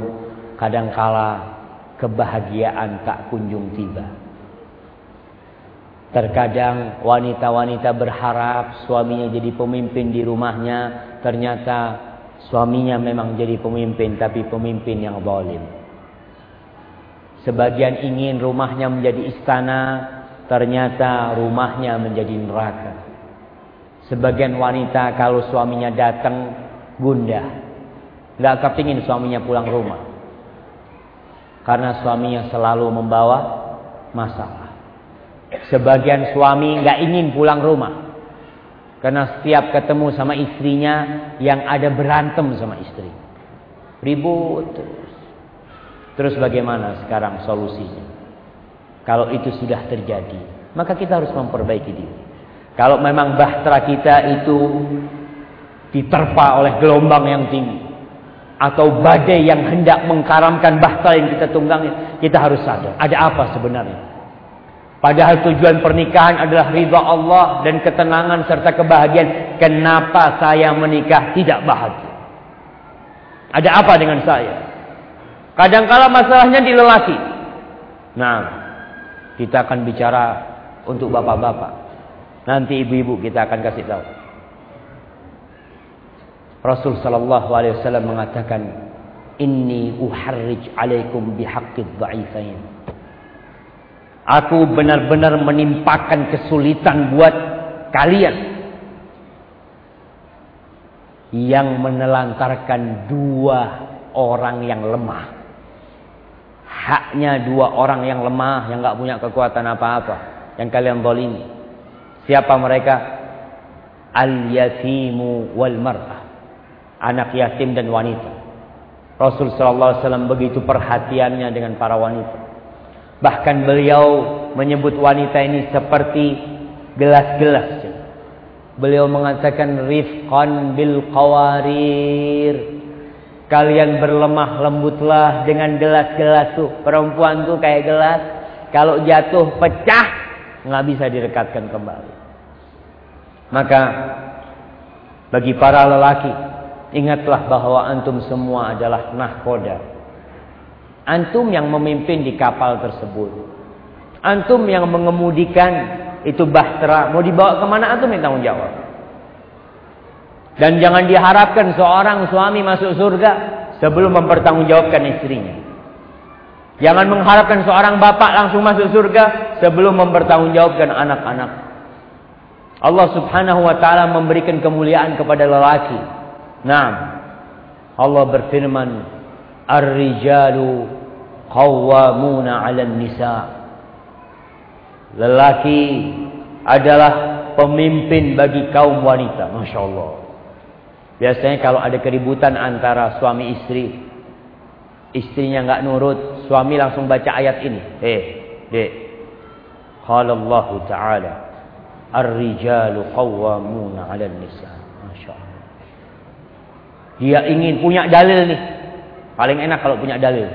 Kadangkala kebahagiaan tak kunjung tiba. Terkadang wanita-wanita berharap suaminya jadi pemimpin di rumahnya, ternyata suaminya memang jadi pemimpin tapi pemimpin yang zalim. Sebagian ingin rumahnya menjadi istana, ternyata rumahnya menjadi neraka. Sebagian wanita kalau suaminya datang gundah. Nggak kepingin suaminya pulang rumah. Karena suaminya selalu membawa masalah. Sebagian suami nggak ingin pulang rumah. Karena setiap ketemu sama istrinya yang ada berantem sama istri. Ribut terus. Terus bagaimana sekarang solusinya? Kalau itu sudah terjadi, maka kita harus memperbaiki diri. Kalau memang bahtera kita itu diterpa oleh gelombang yang tinggi atau badai yang hendak mengkaramkan bahtera yang kita tunggangi, kita harus sadar ada apa sebenarnya. Padahal tujuan pernikahan adalah ridha Allah dan ketenangan serta kebahagiaan. Kenapa saya menikah tidak bahagia? Ada apa dengan saya? Kadangkala masalahnya di lelaki. Nah, kita akan bicara untuk bapak-bapak. Nanti ibu-ibu kita akan kasih tahu. Rasul sallallahu alaihi wasallam mengatakan, "Inni uharrij alaikum bihaqqid dha'ifain." Aku benar-benar menimpakan kesulitan buat kalian yang menelantarkan dua orang yang lemah. Haknya dua orang yang lemah yang nggak punya kekuatan apa-apa yang kalian zalimi. Siapa mereka? Al-yatimu wal mar'ah. Anak yatim dan wanita. Rasul sallallahu alaihi wasallam begitu perhatiannya dengan para wanita. Bahkan beliau menyebut wanita ini seperti gelas-gelas. Beliau mengatakan rifqan bil qawarir. Kalian berlemah lembutlah dengan gelas-gelas tuh. Perempuan tuh kayak gelas. Kalau jatuh pecah, nggak bisa direkatkan kembali. Maka bagi para lelaki, ingatlah bahwa antum semua adalah nahkoda Antum yang memimpin di kapal tersebut. Antum yang mengemudikan itu bahtera. Mau dibawa ke mana antum yang tanggung jawab. Dan jangan diharapkan seorang suami masuk surga sebelum mempertanggungjawabkan istrinya. Jangan mengharapkan seorang bapak langsung masuk surga sebelum mempertanggungjawabkan anak-anak. Allah Subhanahu wa taala memberikan kemuliaan kepada lelaki. Nah, Allah berfirman, "Ar-rijalu qawwamuna 'alan nisa. Lelaki adalah pemimpin bagi kaum wanita, Masya Allah. Biasanya kalau ada keributan antara suami istri, istrinya nggak nurut, suami langsung baca ayat ini. Eh, dek. Qala Allah Ta'ala, Ar-rijalu qawwamuna 'alan nisa. Masya Allah. Dia ingin punya dalil nih. Paling enak kalau punya dalil.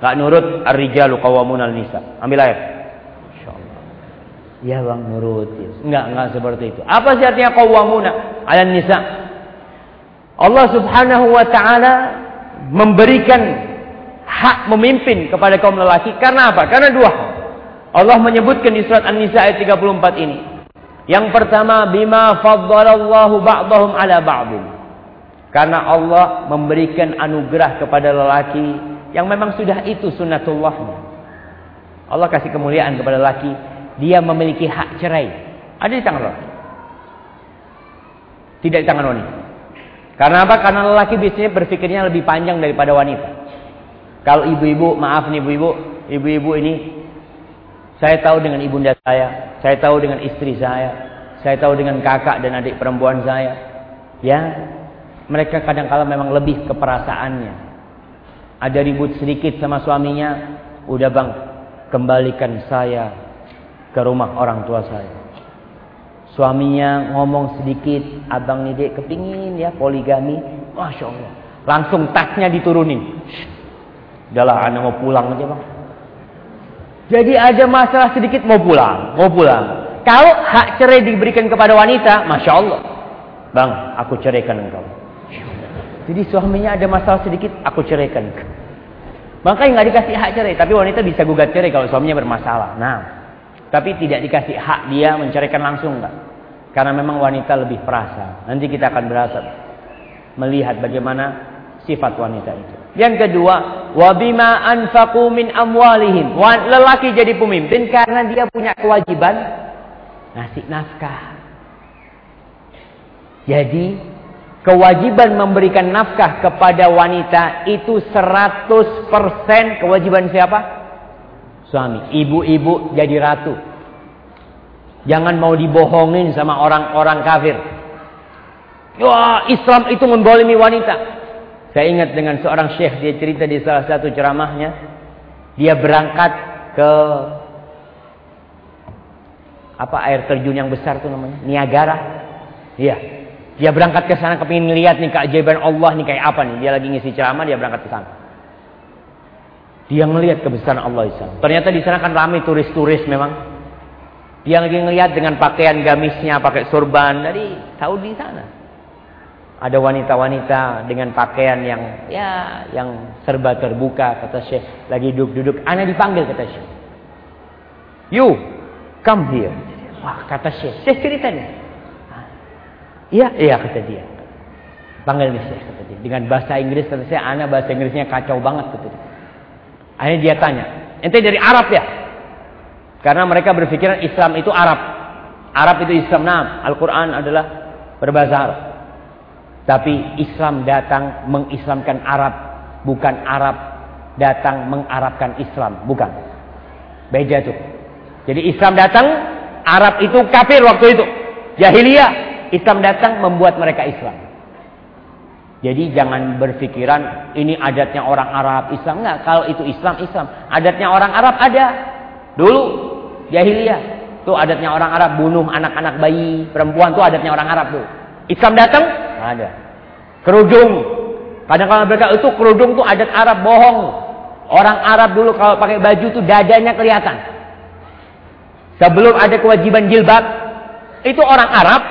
Gak nurut ar-rijalu qawamun al-nisa. Ambil ayat. Insyaallah. Ya Bang nurut. Ya. Enggak, enggak seperti itu. Apa sih artinya qawamuna al nisa? Allah Subhanahu wa taala memberikan hak memimpin kepada kaum lelaki karena apa? Karena dua Allah menyebutkan di surat An-Nisa ayat 34 ini. Yang pertama bima faddalallahu ba'dahum ala. Karena Allah memberikan anugerah kepada lelaki yang memang sudah itu sunnatullahnya. Allah kasih kemuliaan kepada laki, dia memiliki hak cerai. Ada di tangan laki. Tidak di tangan wanita. Karena apa? Karena lelaki biasanya berpikirnya lebih panjang daripada wanita. Kalau ibu-ibu, maaf nih ibu-ibu, ibu-ibu ini saya tahu dengan ibunda saya, saya tahu dengan istri saya, saya tahu dengan kakak dan adik perempuan saya. Ya, mereka kadang-kala memang lebih keperasaannya ada ribut sedikit sama suaminya, udah bang, kembalikan saya ke rumah orang tua saya. Suaminya ngomong sedikit, abang nih dek kepingin ya poligami, masya Allah, langsung tasnya diturunin. Udahlah, anak mau pulang aja bang. Jadi ada masalah sedikit mau pulang, mau pulang. Kalau hak cerai diberikan kepada wanita, masya Allah, bang, aku ceraikan engkau. Jadi suaminya ada masalah sedikit, aku ceraikan. Makanya nggak dikasih hak cerai, tapi wanita bisa gugat cerai kalau suaminya bermasalah. Nah, tapi tidak dikasih hak dia menceraikan langsung enggak. Karena memang wanita lebih perasa. Nanti kita akan berasa melihat bagaimana sifat wanita itu. Yang kedua, wabima anfaqu min amwalihim. Lelaki jadi pemimpin karena dia punya kewajiban ngasih nafkah. Jadi kewajiban memberikan nafkah kepada wanita itu 100% kewajiban siapa? Suami. Ibu-ibu jadi ratu. Jangan mau dibohongin sama orang-orang kafir. Wah, Islam itu membolimi wanita. Saya ingat dengan seorang syekh dia cerita di salah satu ceramahnya, dia berangkat ke apa air terjun yang besar tuh namanya, Niagara. Iya, dia berangkat ke sana kepingin lihat nih keajaiban Allah nih kayak apa nih. Dia lagi ngisi ceramah, dia berangkat ke sana. Dia ngelihat kebesaran Allah sana. Ternyata di sana kan ramai turis-turis memang. Dia lagi ngelihat dengan pakaian gamisnya, pakai sorban dari Saudi sana. Ada wanita-wanita dengan pakaian yang ya yang serba terbuka kata Syekh. Lagi duduk-duduk, ana dipanggil kata Syekh. You come here. Wah, kata Syekh. Syekh cerita nih. Iya, iya kata dia. Panggil nih Syekh kata dia. Dengan bahasa Inggris kata saya, ana bahasa Inggrisnya kacau banget kata dia. Akhirnya dia tanya, ente dari Arab ya? Karena mereka berpikiran Islam itu Arab. Arab itu Islam. Nah, Al-Quran adalah berbahasa Arab. Tapi Islam datang mengislamkan Arab, bukan Arab datang mengarabkan Islam, bukan. Beda tuh. Jadi Islam datang, Arab itu kafir waktu itu. Jahiliyah, Islam datang membuat mereka Islam. Jadi jangan berpikiran ini adatnya orang Arab, Islam enggak. Kalau itu Islam, Islam. Adatnya orang Arab ada. Dulu jahiliyah. Tuh adatnya orang Arab bunuh anak-anak bayi, perempuan tuh adatnya orang Arab tuh. Islam datang ada. Kerudung. Kadang-kadang mereka itu kerudung tuh adat Arab bohong. Orang Arab dulu kalau pakai baju tuh dadanya kelihatan. Sebelum ada kewajiban jilbab, itu orang Arab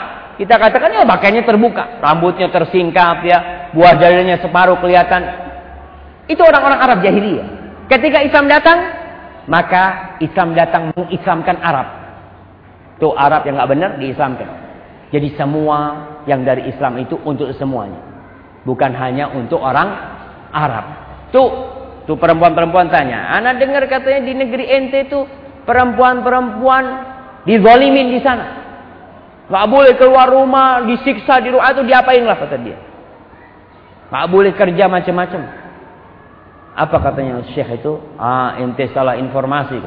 kita katakan ya pakainya terbuka, rambutnya tersingkap ya, buah dadanya separuh kelihatan. Itu orang-orang Arab jahiliyah. Ketika Islam datang, maka Islam datang mengislamkan Arab. Tuh Arab yang nggak benar diislamkan. Jadi semua yang dari Islam itu untuk semuanya. Bukan hanya untuk orang Arab. Tuh, tuh perempuan-perempuan tanya. Anak dengar katanya di negeri ente tuh perempuan-perempuan dizolimin di sana. Gak boleh keluar rumah, disiksa di rumah itu diapain lah kata dia. Gak boleh kerja macam-macam. Apa katanya Syekh itu? Ah, ente salah informasi.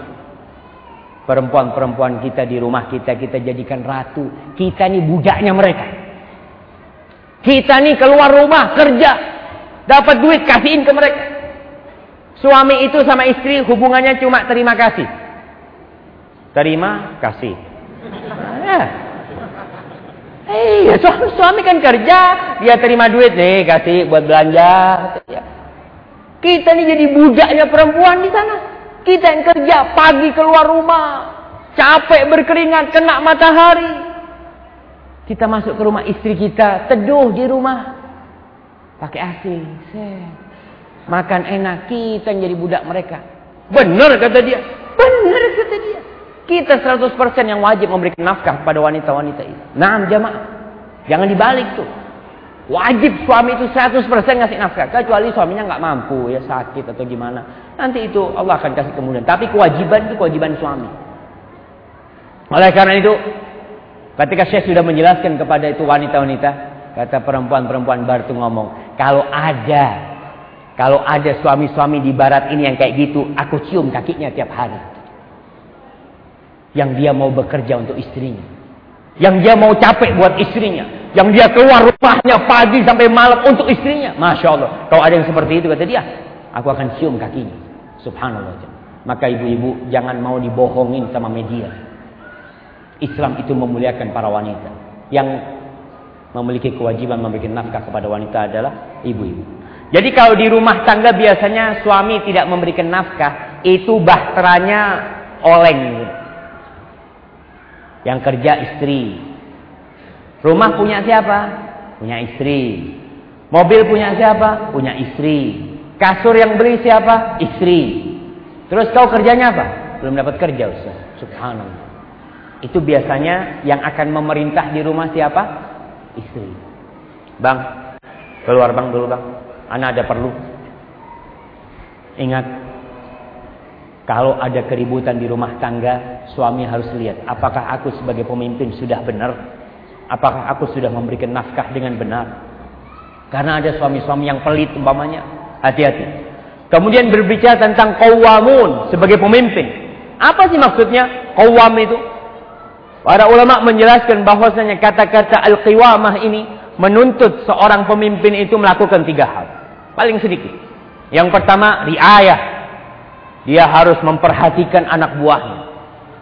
Perempuan-perempuan kita di rumah kita, kita jadikan ratu. Kita ini budaknya mereka. Kita nih keluar rumah kerja, dapat duit kasihin ke mereka. Suami itu sama istri hubungannya cuma terima kasih. Terima kasih. Ya. Iya, suami, suami kan kerja, dia terima duit nih kasih buat belanja. Kita nih jadi budaknya perempuan di sana. Kita yang kerja pagi keluar rumah, capek berkeringat, kena matahari, kita masuk ke rumah istri kita, teduh di rumah. Pakai AC. Makan enak, kita yang jadi budak mereka. Benar kata dia. Benar kata dia. Kita 100% yang wajib memberikan nafkah kepada wanita-wanita itu. Nah, jamaah. Jangan dibalik tuh. Wajib suami itu 100% ngasih nafkah. Kecuali suaminya nggak mampu, ya sakit atau gimana. Nanti itu Allah akan kasih kemudian. Tapi kewajiban itu kewajiban suami. Oleh karena itu, Ketika Syekh sudah menjelaskan kepada itu wanita-wanita, kata perempuan-perempuan baru itu ngomong, kalau ada, kalau ada suami-suami di barat ini yang kayak gitu, aku cium kakinya tiap hari. Yang dia mau bekerja untuk istrinya. Yang dia mau capek buat istrinya. Yang dia keluar rumahnya pagi sampai malam untuk istrinya. Masya Allah. Kalau ada yang seperti itu, kata dia, aku akan cium kakinya. Subhanallah. Maka ibu-ibu jangan mau dibohongin sama media. Islam itu memuliakan para wanita. Yang memiliki kewajiban memberikan nafkah kepada wanita adalah ibu-ibu. Jadi kalau di rumah tangga biasanya suami tidak memberikan nafkah, itu bahteranya oleng. Yang kerja istri. Rumah punya siapa? Punya istri. Mobil punya siapa? Punya istri. Kasur yang beli siapa? Istri. Terus kau kerjanya apa? Belum dapat kerja Ustaz. Subhanallah. Itu biasanya yang akan memerintah di rumah siapa? Istri. Bang, keluar bang dulu bang. Anak ada perlu. Ingat, kalau ada keributan di rumah tangga, suami harus lihat apakah aku sebagai pemimpin sudah benar, apakah aku sudah memberikan nafkah dengan benar. Karena ada suami-suami yang pelit umpamanya, hati-hati. Kemudian berbicara tentang kawamun sebagai pemimpin. Apa sih maksudnya kawam itu? Para ulama menjelaskan bahwasanya kata-kata al-qiwamah ini menuntut seorang pemimpin itu melakukan tiga hal. Paling sedikit. Yang pertama, riayah. Dia harus memperhatikan anak buahnya.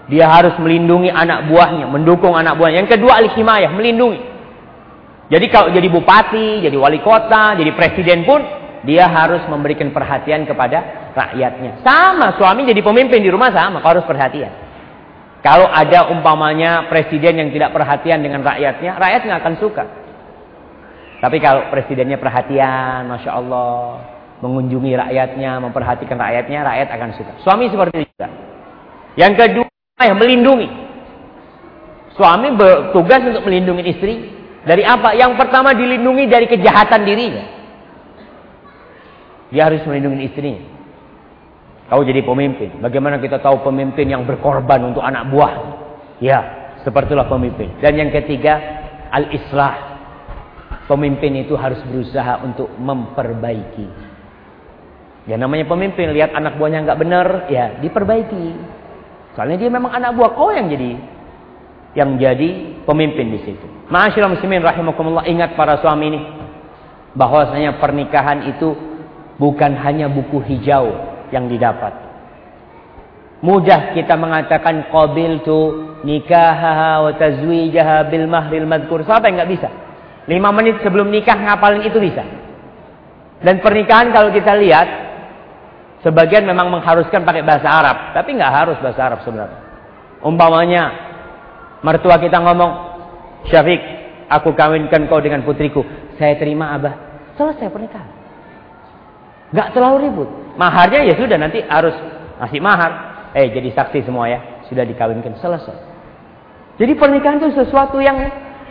Dia harus melindungi anak buahnya, mendukung anak buahnya. Yang kedua, al-himayah, melindungi. Jadi kalau jadi bupati, jadi wali kota, jadi presiden pun, dia harus memberikan perhatian kepada rakyatnya. Sama, suami jadi pemimpin di rumah sama, harus perhatian. Kalau ada umpamanya presiden yang tidak perhatian dengan rakyatnya, rakyat nggak akan suka. Tapi kalau presidennya perhatian, Masya Allah. Mengunjungi rakyatnya, memperhatikan rakyatnya, rakyat akan suka. Suami seperti itu juga. Yang kedua, yang melindungi. Suami bertugas untuk melindungi istri. Dari apa? Yang pertama dilindungi dari kejahatan dirinya. Dia harus melindungi istrinya. Kau jadi pemimpin. Bagaimana kita tahu pemimpin yang berkorban untuk anak buah? Ya, sepertilah pemimpin. Dan yang ketiga, al-islah. Pemimpin itu harus berusaha untuk memperbaiki. Ya namanya pemimpin, lihat anak buahnya nggak benar, ya diperbaiki. Soalnya dia memang anak buah kau yang jadi yang jadi pemimpin di situ. Ma'asyiral muslimin rahimakumullah, ingat para suami ini bahwasanya pernikahan itu bukan hanya buku hijau yang didapat. Mudah kita mengatakan qabil tu nikahaha wa tazwijaha bil mahril madkur. Siapa yang nggak bisa? Lima menit sebelum nikah ngapalin itu bisa. Dan pernikahan kalau kita lihat, sebagian memang mengharuskan pakai bahasa Arab. Tapi nggak harus bahasa Arab sebenarnya. Umpamanya, mertua kita ngomong, Syafiq, aku kawinkan kau dengan putriku. Saya terima abah. Selesai pernikahan. Nggak terlalu ribut. Maharnya ya sudah nanti harus ngasih mahar. Eh jadi saksi semua ya. Sudah dikawinkan. Selesai. Jadi pernikahan itu sesuatu yang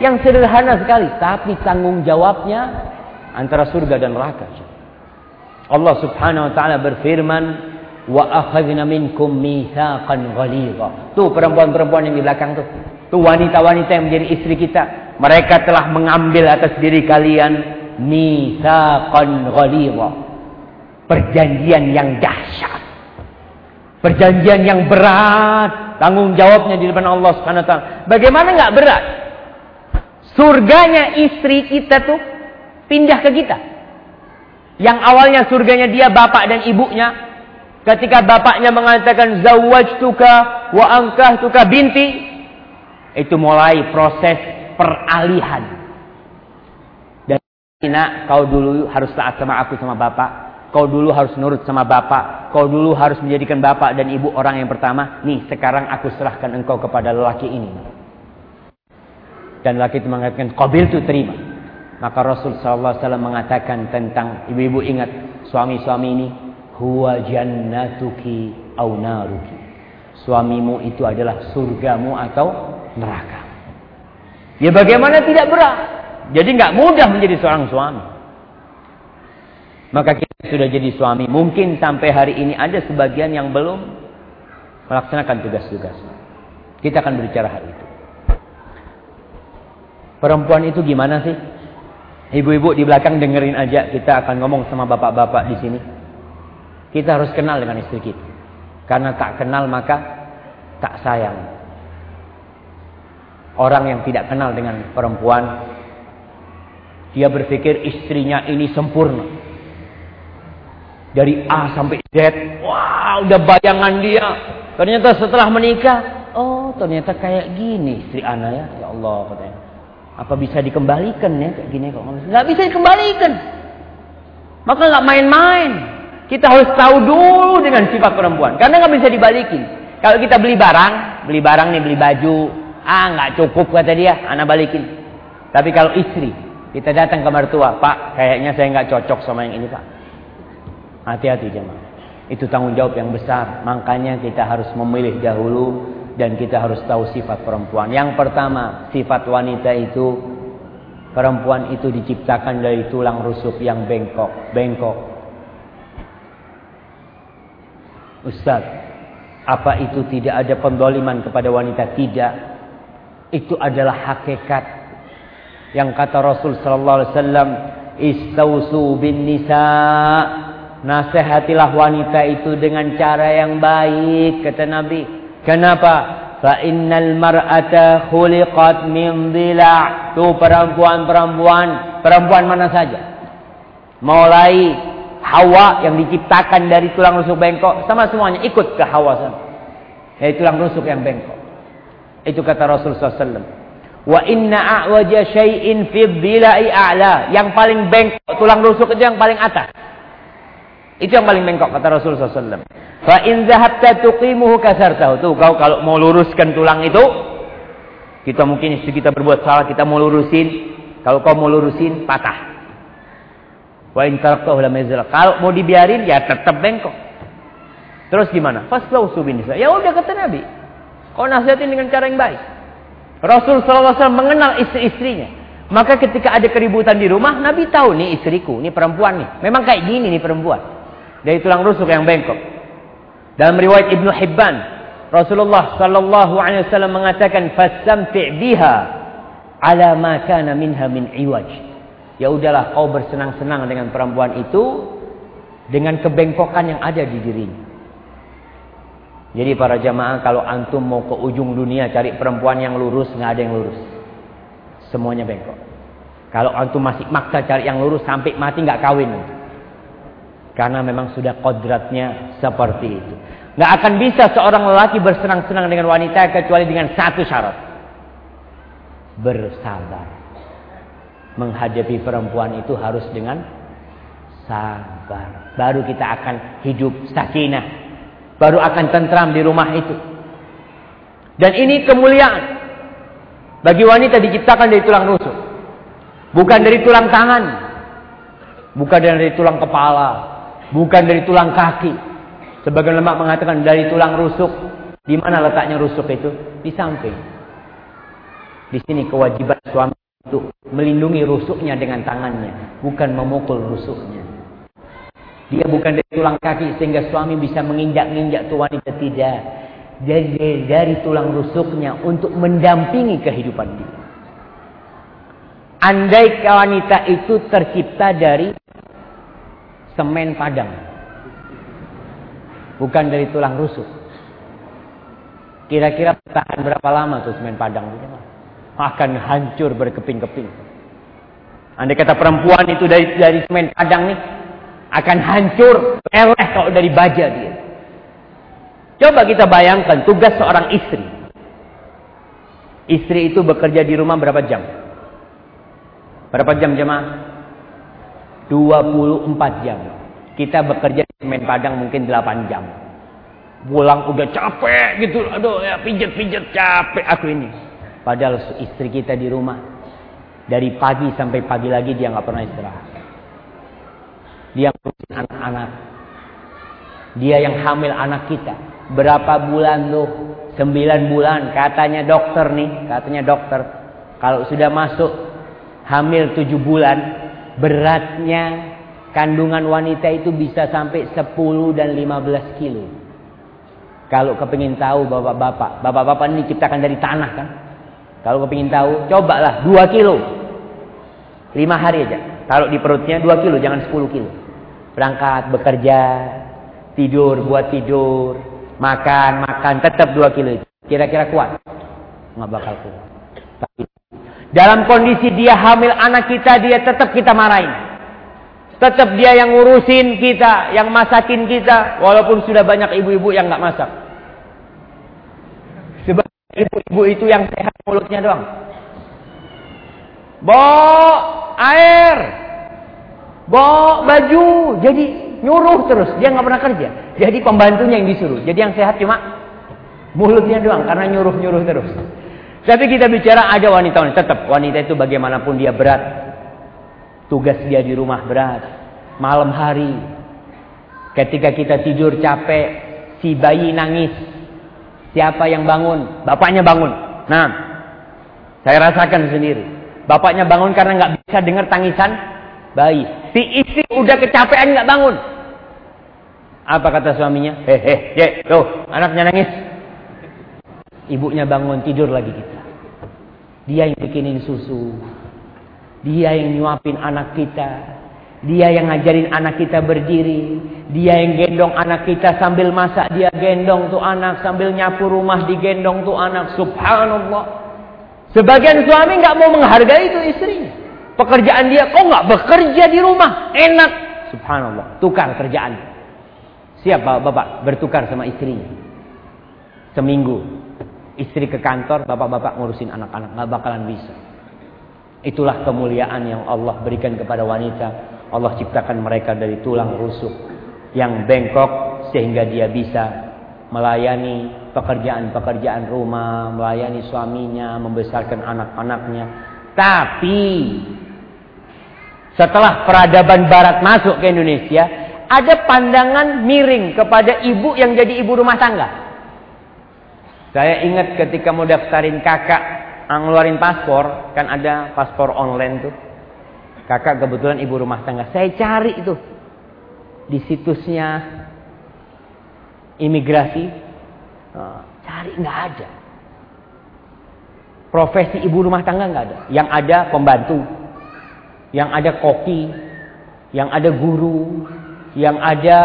yang sederhana sekali, tapi tanggung jawabnya antara surga dan neraka. Allah Subhanahu wa taala berfirman, "Wa akhadna minkum mitsaqan ghalidha." Tuh perempuan-perempuan yang di belakang tuh. Tuh wanita-wanita yang menjadi istri kita. Mereka telah mengambil atas diri kalian mitsaqan ghalidha. Perjanjian yang dahsyat. Perjanjian yang berat, tanggung jawabnya di depan Allah Subhanahu wa taala. Bagaimana enggak berat? Surganya istri kita tuh pindah ke kita. Yang awalnya surganya dia bapak dan ibunya. Ketika bapaknya mengatakan zawajtuka wa tuka binti. Itu mulai proses peralihan. Dan nak kau dulu harus taat sama aku sama bapak. Kau dulu harus nurut sama bapak. Kau dulu harus menjadikan bapak dan ibu orang yang pertama. Nih sekarang aku serahkan engkau kepada lelaki ini. Dan laki itu mengatakan, Qabil itu terima. Maka Rasul SAW mengatakan tentang ibu-ibu ingat suami-suami ini. Huwa jannatuki au naruki. Suamimu itu adalah surgamu atau neraka. Ya bagaimana tidak berat. Jadi nggak mudah menjadi seorang suami. Maka kita sudah jadi suami. Mungkin sampai hari ini ada sebagian yang belum melaksanakan tugas-tugas. Kita akan berbicara hal itu. Perempuan itu gimana sih? Ibu-ibu di belakang dengerin aja. Kita akan ngomong sama bapak-bapak di sini. Kita harus kenal dengan istri kita. Karena tak kenal maka tak sayang. Orang yang tidak kenal dengan perempuan. Dia berpikir istrinya ini sempurna. Dari A sampai Z. Wah udah bayangan dia. Ternyata setelah menikah. Oh ternyata kayak gini istri Ana ya. Ya Allah katanya. Apa bisa dikembalikan ya kayak gini kok nggak bisa dikembalikan. Maka nggak main-main. Kita harus tahu dulu dengan sifat perempuan. Karena nggak bisa dibalikin. Kalau kita beli barang, beli barang nih, beli baju, ah nggak cukup kata dia, anak balikin. Tapi kalau istri, kita datang ke mertua, Pak, kayaknya saya nggak cocok sama yang ini Pak. Hati-hati jemaah. Itu tanggung jawab yang besar. Makanya kita harus memilih dahulu dan kita harus tahu sifat perempuan. Yang pertama, sifat wanita itu perempuan itu diciptakan dari tulang rusuk yang bengkok, bengkok. Ustaz, apa itu tidak ada pendoliman kepada wanita? Tidak. Itu adalah hakikat yang kata Rasul sallallahu alaihi wasallam, "Istausu bin nisa." Nasihatilah wanita itu dengan cara yang baik, kata Nabi. Kenapa? Fa innal mar'ata khuliqat min dhila'. Tuh perempuan-perempuan, perempuan mana saja. Mulai Hawa yang diciptakan dari tulang rusuk bengkok sama semuanya ikut ke Hawa sana. Yaitu tulang rusuk yang bengkok. Itu kata Rasulullah SAW. Wa inna a'waja syai'in fi dhila'i a'la. Yang paling bengkok tulang rusuk itu yang paling atas. Itu yang paling bengkok kata Rasulullah SAW. Fa in zahabta tuqimuhu kasartahu. Tuh kau kalau mau luruskan tulang itu, kita mungkin istri kita berbuat salah, kita mau lurusin, Kalau kau mau lurusin, patah. Wa in taraktahu lam Kalau mau dibiarin ya tetap bengkok. Terus gimana? Faslau subinisa. Ya udah kata Nabi. Kau nasihatin dengan cara yang baik. Rasul SAW mengenal istri-istrinya. Maka ketika ada keributan di rumah, Nabi tahu nih istriku, ini perempuan nih. Memang kayak gini nih perempuan. Dari tulang rusuk yang bengkok. Dalam riwayat Ibnu Hibban, Rasulullah sallallahu alaihi wasallam mengatakan fasamti' biha ala ma kana minha min iwaj. Ya udahlah kau bersenang-senang dengan perempuan itu dengan kebengkokan yang ada di dirinya. Jadi para jamaah kalau antum mau ke ujung dunia cari perempuan yang lurus nggak ada yang lurus. Semuanya bengkok. Kalau antum masih maksa cari yang lurus sampai mati nggak kawin. Karena memang sudah kodratnya seperti itu. Nggak akan bisa seorang lelaki bersenang-senang dengan wanita kecuali dengan satu syarat. Bersabar. Menghadapi perempuan itu harus dengan sabar. Baru kita akan hidup sakinah baru akan tentram di rumah itu. Dan ini kemuliaan bagi wanita diciptakan dari tulang rusuk. Bukan dari tulang tangan. Bukan dari tulang kepala. Bukan dari tulang kaki. Sebagian lemak mengatakan dari tulang rusuk. Di mana letaknya rusuk itu? Di samping. Di sini kewajiban suami untuk melindungi rusuknya dengan tangannya. Bukan memukul rusuknya. Dia bukan dari tulang kaki sehingga suami bisa menginjak-injak tuh wanita tidak. Jadi dari tulang rusuknya untuk mendampingi kehidupan dia. Andai wanita itu tercipta dari semen padang. Bukan dari tulang rusuk. Kira-kira tahan berapa lama tuh semen padang? Akan hancur berkeping-keping. Andai kata perempuan itu dari dari semen padang nih, akan hancur, eleh kalau dari baja dia. Coba kita bayangkan tugas seorang istri. Istri itu bekerja di rumah berapa jam? Berapa jam jemaah? 24 jam. Kita bekerja di semen padang mungkin 8 jam. Pulang udah capek gitu. Aduh ya pijet-pijet capek aku ini. Padahal istri kita di rumah. Dari pagi sampai pagi lagi dia nggak pernah istirahat. Dia ngurusin anak-anak. Dia yang hamil anak kita. Berapa bulan tuh? Sembilan bulan. Katanya dokter nih. Katanya dokter. Kalau sudah masuk hamil tujuh bulan. Beratnya kandungan wanita itu bisa sampai sepuluh dan lima belas kilo. Kalau kepingin tahu bapak-bapak. Bapak-bapak ini diciptakan dari tanah kan. Kalau kepingin tahu, cobalah dua kilo. lima hari aja. Taruh di perutnya dua kilo, jangan sepuluh kilo berangkat bekerja, tidur buat tidur, makan makan tetap dua kilo itu. Kira-kira kuat? Nggak bakal kuat. Tapi dalam kondisi dia hamil anak kita, dia tetap kita marahin. Tetap dia yang ngurusin kita, yang masakin kita, walaupun sudah banyak ibu-ibu yang nggak masak. Sebab ibu-ibu itu yang sehat mulutnya doang. Bo air, bawa baju, jadi nyuruh terus. Dia nggak pernah kerja. Jadi pembantunya yang disuruh. Jadi yang sehat cuma mulutnya doang karena nyuruh-nyuruh terus. Tapi kita bicara ada wanita-wanita. Tetap wanita itu bagaimanapun dia berat. Tugas dia di rumah berat. Malam hari. Ketika kita tidur capek. Si bayi nangis. Siapa yang bangun? Bapaknya bangun. Nah. Saya rasakan sendiri. Bapaknya bangun karena nggak bisa dengar tangisan bayi. Si istri udah kecapean nggak bangun. Apa kata suaminya? Hehe, ye, tuh anaknya nangis. Ibunya bangun tidur lagi kita. Dia yang bikinin susu. Dia yang nyuapin anak kita. Dia yang ngajarin anak kita berdiri. Dia yang gendong anak kita sambil masak. Dia gendong tuh anak sambil nyapu rumah digendong tuh anak. Subhanallah. Sebagian suami nggak mau menghargai itu istrinya. Pekerjaan dia, kok nggak bekerja di rumah? Enak. Subhanallah, tukar kerjaan. Siap bapak-bapak bertukar sama istrinya. Seminggu. Istri ke kantor, bapak-bapak ngurusin anak-anak. Nggak bakalan bisa. Itulah kemuliaan yang Allah berikan kepada wanita. Allah ciptakan mereka dari tulang rusuk. Yang bengkok sehingga dia bisa melayani pekerjaan-pekerjaan rumah, melayani suaminya, membesarkan anak-anaknya. Tapi Setelah peradaban barat masuk ke Indonesia, ada pandangan miring kepada ibu yang jadi ibu rumah tangga. Saya ingat ketika mau daftarin kakak ngeluarin paspor, kan ada paspor online tuh. Kakak kebetulan ibu rumah tangga. Saya cari itu di situsnya imigrasi. Oh, cari nggak ada. Profesi ibu rumah tangga nggak ada. Yang ada pembantu, yang ada koki, yang ada guru, yang ada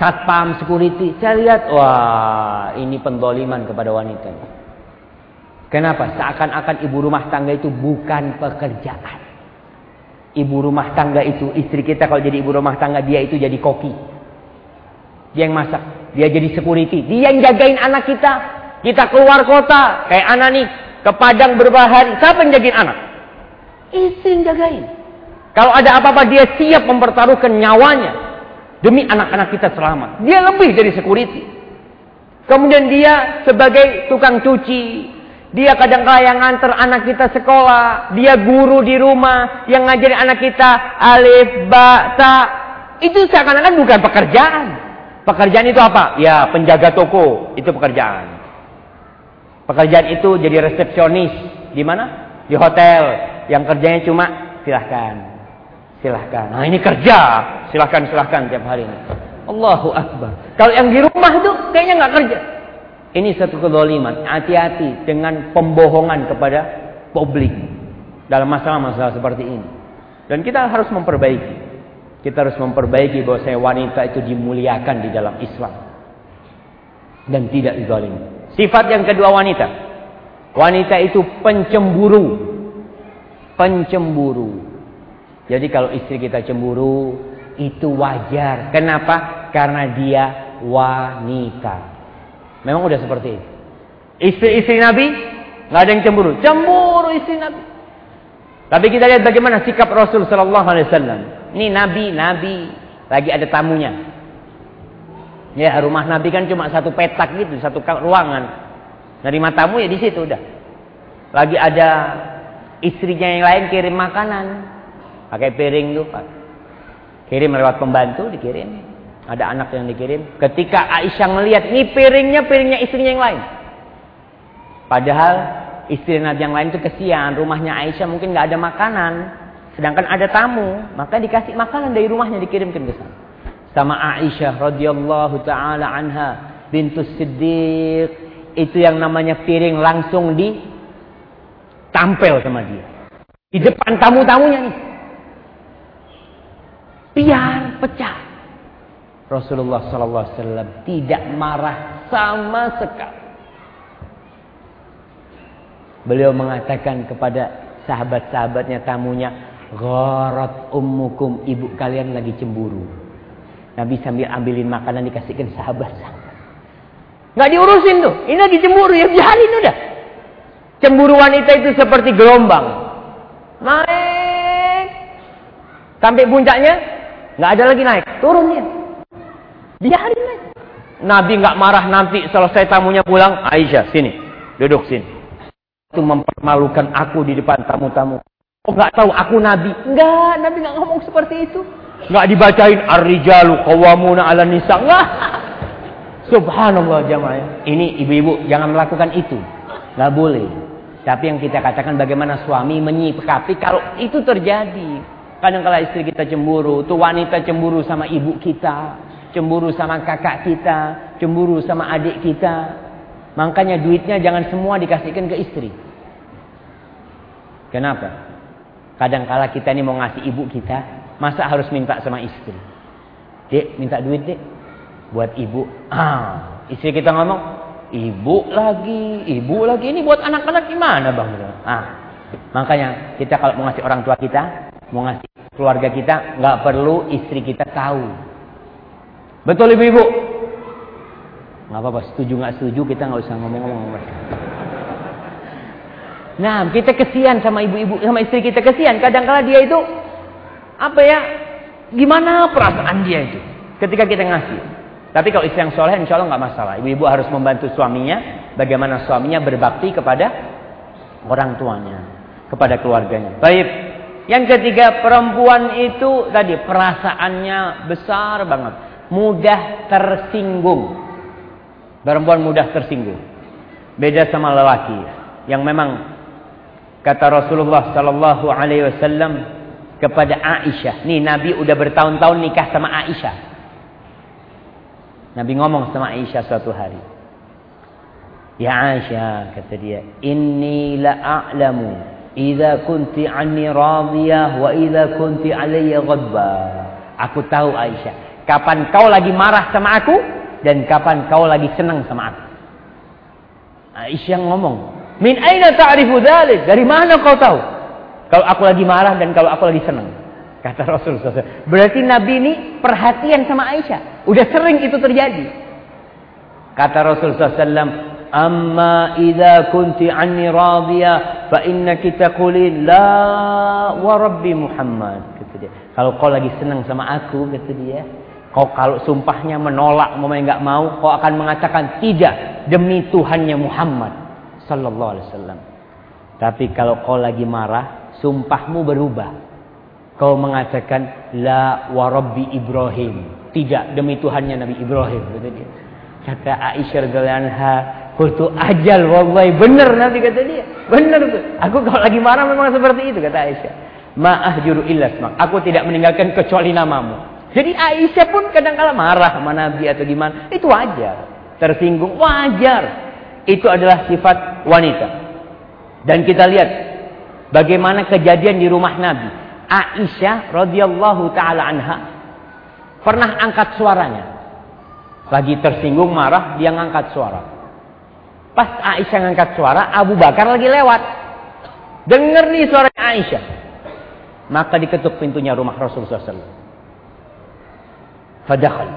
satpam security. Saya lihat, wah ini pendoliman kepada wanita. Kenapa? Seakan-akan ibu rumah tangga itu bukan pekerjaan. Ibu rumah tangga itu, istri kita kalau jadi ibu rumah tangga, dia itu jadi koki. Dia yang masak, dia jadi security, dia yang jagain anak kita. Kita keluar kota, kayak anak nih, ke Padang berbahari. Siapa yang jagain anak? Istri yang jagain. Kalau ada apa-apa dia siap mempertaruhkan nyawanya. Demi anak-anak kita selamat. Dia lebih dari security. Kemudian dia sebagai tukang cuci. Dia kadang-kadang yang nganter anak kita sekolah. Dia guru di rumah. Yang ngajarin anak kita alif, ba, ta. Itu seakan-akan bukan pekerjaan. Pekerjaan itu apa? Ya penjaga toko. Itu pekerjaan. Pekerjaan itu jadi resepsionis. Di mana? Di hotel. Yang kerjanya cuma silahkan. Silahkan. Nah ini kerja. Silahkan, silahkan tiap hari ini. Allahu Akbar. Kalau yang di rumah itu kayaknya nggak kerja. Ini satu kedoliman. Hati-hati dengan pembohongan kepada publik. Dalam masalah-masalah seperti ini. Dan kita harus memperbaiki. Kita harus memperbaiki bahwa saya wanita itu dimuliakan di dalam Islam. Dan tidak dizalimi. Sifat yang kedua wanita. Wanita itu pencemburu. Pencemburu. Jadi kalau istri kita cemburu, itu wajar. Kenapa? Karena dia wanita. Memang udah seperti itu. Istri-istri Nabi, nggak ada yang cemburu. Cemburu istri Nabi. Tapi kita lihat bagaimana sikap Rasul Sallallahu Alaihi Wasallam. Ini Nabi, Nabi lagi ada tamunya. Ya rumah Nabi kan cuma satu petak gitu, satu ruangan. Nerima tamu ya di situ udah. Lagi ada istrinya yang lain kirim makanan. Pakai piring tuh, Pak. Kirim lewat pembantu, dikirim. Ada anak yang dikirim. Ketika Aisyah melihat, ini piringnya, piringnya istrinya yang lain. Padahal istri Nabi yang lain itu kesian. Rumahnya Aisyah mungkin nggak ada makanan. Sedangkan ada tamu. Maka dikasih makanan dari rumahnya dikirimkan ke sana. Sama Aisyah radhiyallahu taala anha bintu Siddiq itu yang namanya piring langsung di tampil sama dia. Di depan tamu-tamunya nih biar pecah. Rasulullah wasallam tidak marah sama sekali. Beliau mengatakan kepada sahabat-sahabatnya tamunya, "Gharat ummukum, ibu kalian lagi cemburu." Nabi sambil ambilin makanan dikasihkan sahabat sahabat. Nggak diurusin tuh. Ini lagi cemburu ya biarin udah. Cemburu wanita itu seperti gelombang. Naik. Sampai puncaknya Nggak ada lagi naik, turun dia. Biarin aja. Nabi nggak marah nanti selesai tamunya pulang. Aisyah, sini. Duduk sini. Itu mempermalukan aku di depan tamu-tamu. Oh nggak tahu aku Nabi. Nggak, Nabi nggak ngomong seperti itu. Nggak dibacain ar-rijalu qawwamuna 'ala nisa. Nggak. Subhanallah jamaah. Ini ibu-ibu jangan melakukan itu. Nggak boleh. Tapi yang kita katakan bagaimana suami menyikapi kalau itu terjadi. Kadang kala istri kita cemburu, tuh wanita cemburu sama ibu kita, cemburu sama kakak kita, cemburu sama adik kita. Makanya duitnya jangan semua dikasihkan ke istri. Kenapa? Kadang kala kita ini mau ngasih ibu kita, masa harus minta sama istri? Dek, minta duit dek. Buat ibu. Ah, istri kita ngomong, ibu lagi, ibu lagi. Ini buat anak-anak gimana bang? Ah, makanya kita kalau mau ngasih orang tua kita, mau ngasih keluarga kita, nggak perlu istri kita tahu. Betul ibu-ibu? Nggak apa-apa, setuju nggak setuju kita nggak usah ngomong-ngomong. Nah, kita kesian sama ibu-ibu, sama istri kita kesian. Kadang-kala dia itu apa ya? Gimana perasaan dia itu ketika kita ngasih? Tapi kalau istri yang soleh, insya Allah nggak masalah. Ibu-ibu harus membantu suaminya, bagaimana suaminya berbakti kepada orang tuanya, kepada keluarganya. Baik, Yang ketiga, perempuan itu tadi perasaannya besar banget, mudah tersinggung. Perempuan mudah tersinggung. Beda sama lelaki yang memang kata Rasulullah sallallahu alaihi wasallam kepada Aisyah. Nih Nabi udah bertahun-tahun nikah sama Aisyah. Nabi ngomong sama Aisyah suatu hari. Ya Aisyah kata dia, "Inni la Iza kunti anni radiyah wa iza kunti alayya ghadba. Aku tahu Aisyah. Kapan kau lagi marah sama aku dan kapan kau lagi senang sama aku. Aisyah ngomong, "Min aina ta'rifu dzalik?" Dari mana kau tahu? Kalau aku lagi marah dan kalau aku lagi senang. Kata Rasul SAW. Berarti Nabi ini perhatian sama Aisyah. Udah sering itu terjadi. Kata Rasul SAW, Amma idza kunti anni radiya fa innaki taqulin la wa rabbi Muhammad kata dia. Kalau kau lagi senang sama aku kata dia, kau kalau sumpahnya menolak mau enggak mau, kau akan mengatakan tidak demi Tuhannya Muhammad sallallahu alaihi wasallam. Tapi kalau kau lagi marah, sumpahmu berubah. Kau mengatakan la wa rabbi Ibrahim, tidak demi Tuhannya Nabi Ibrahim kata dia. Kata Aisyah radhiyallahu anha, Kultu ajal wallahi benar nanti kata dia. Benar tuh. Aku kalau lagi marah memang seperti itu kata Aisyah. Ma'ah juru illa semak. Aku tidak meninggalkan kecuali namamu. Jadi Aisyah pun kadang kala marah sama Nabi atau gimana. Itu wajar. Tersinggung wajar. Itu adalah sifat wanita. Dan kita lihat bagaimana kejadian di rumah Nabi. Aisyah radhiyallahu taala anha pernah angkat suaranya. Lagi tersinggung marah dia ngangkat suara. Pas Aisyah ngangkat suara, Abu Bakar lagi lewat. Dengar nih suara Aisyah. Maka diketuk pintunya rumah Rasulullah SAW. Fadakhal.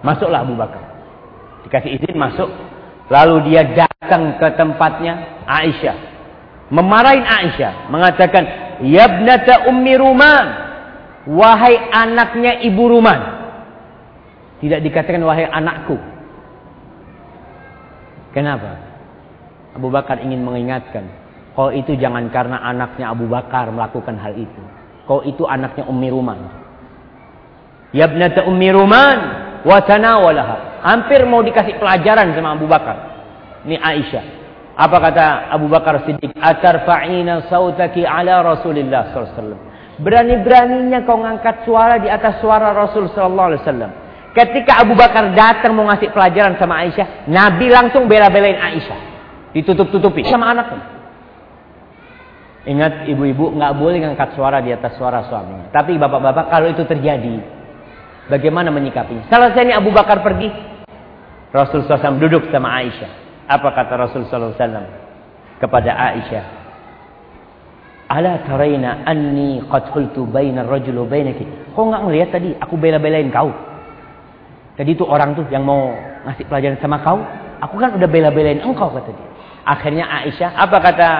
Masuklah Abu Bakar. Dikasih izin masuk. Lalu dia datang ke tempatnya Aisyah. Memarahin Aisyah. Mengatakan, Yabnata ummi ruman. Wahai anaknya ibu ruman. Tidak dikatakan wahai anakku. Kenapa? Abu Bakar ingin mengingatkan, kau itu jangan karena anaknya Abu Bakar melakukan hal itu. Kau itu anaknya Ummi Ruman. Yabnata Ummi Ruman wa tanawalaha. Hampir mau dikasih pelajaran sama Abu Bakar. Ini Aisyah. Apa kata Abu Bakar Siddiq? Atarfa'ina sautaki ala Rasulillah sallallahu Berani-beraninya kau ngangkat suara di atas suara Rasul sallallahu alaihi wasallam. Ketika Abu Bakar datang mau ngasih pelajaran sama Aisyah, Nabi langsung bela-belain Aisyah. Ditutup-tutupi sama anaknya. Ingat ibu-ibu nggak boleh ngangkat suara di atas suara suaminya. Tapi bapak-bapak kalau itu terjadi, bagaimana menyikapinya? Salah ini Abu Bakar pergi, Rasul SAW duduk sama Aisyah. Apa kata Rasul SAW kepada Aisyah? Ala taraina anni qad hultu baina rajul bainaki. Kau nggak ngelihat tadi aku bela-belain kau? Tadi itu orang tuh yang mau ngasih pelajaran sama kau, aku kan udah bela-belain engkau kata dia. Akhirnya Aisyah, apa kata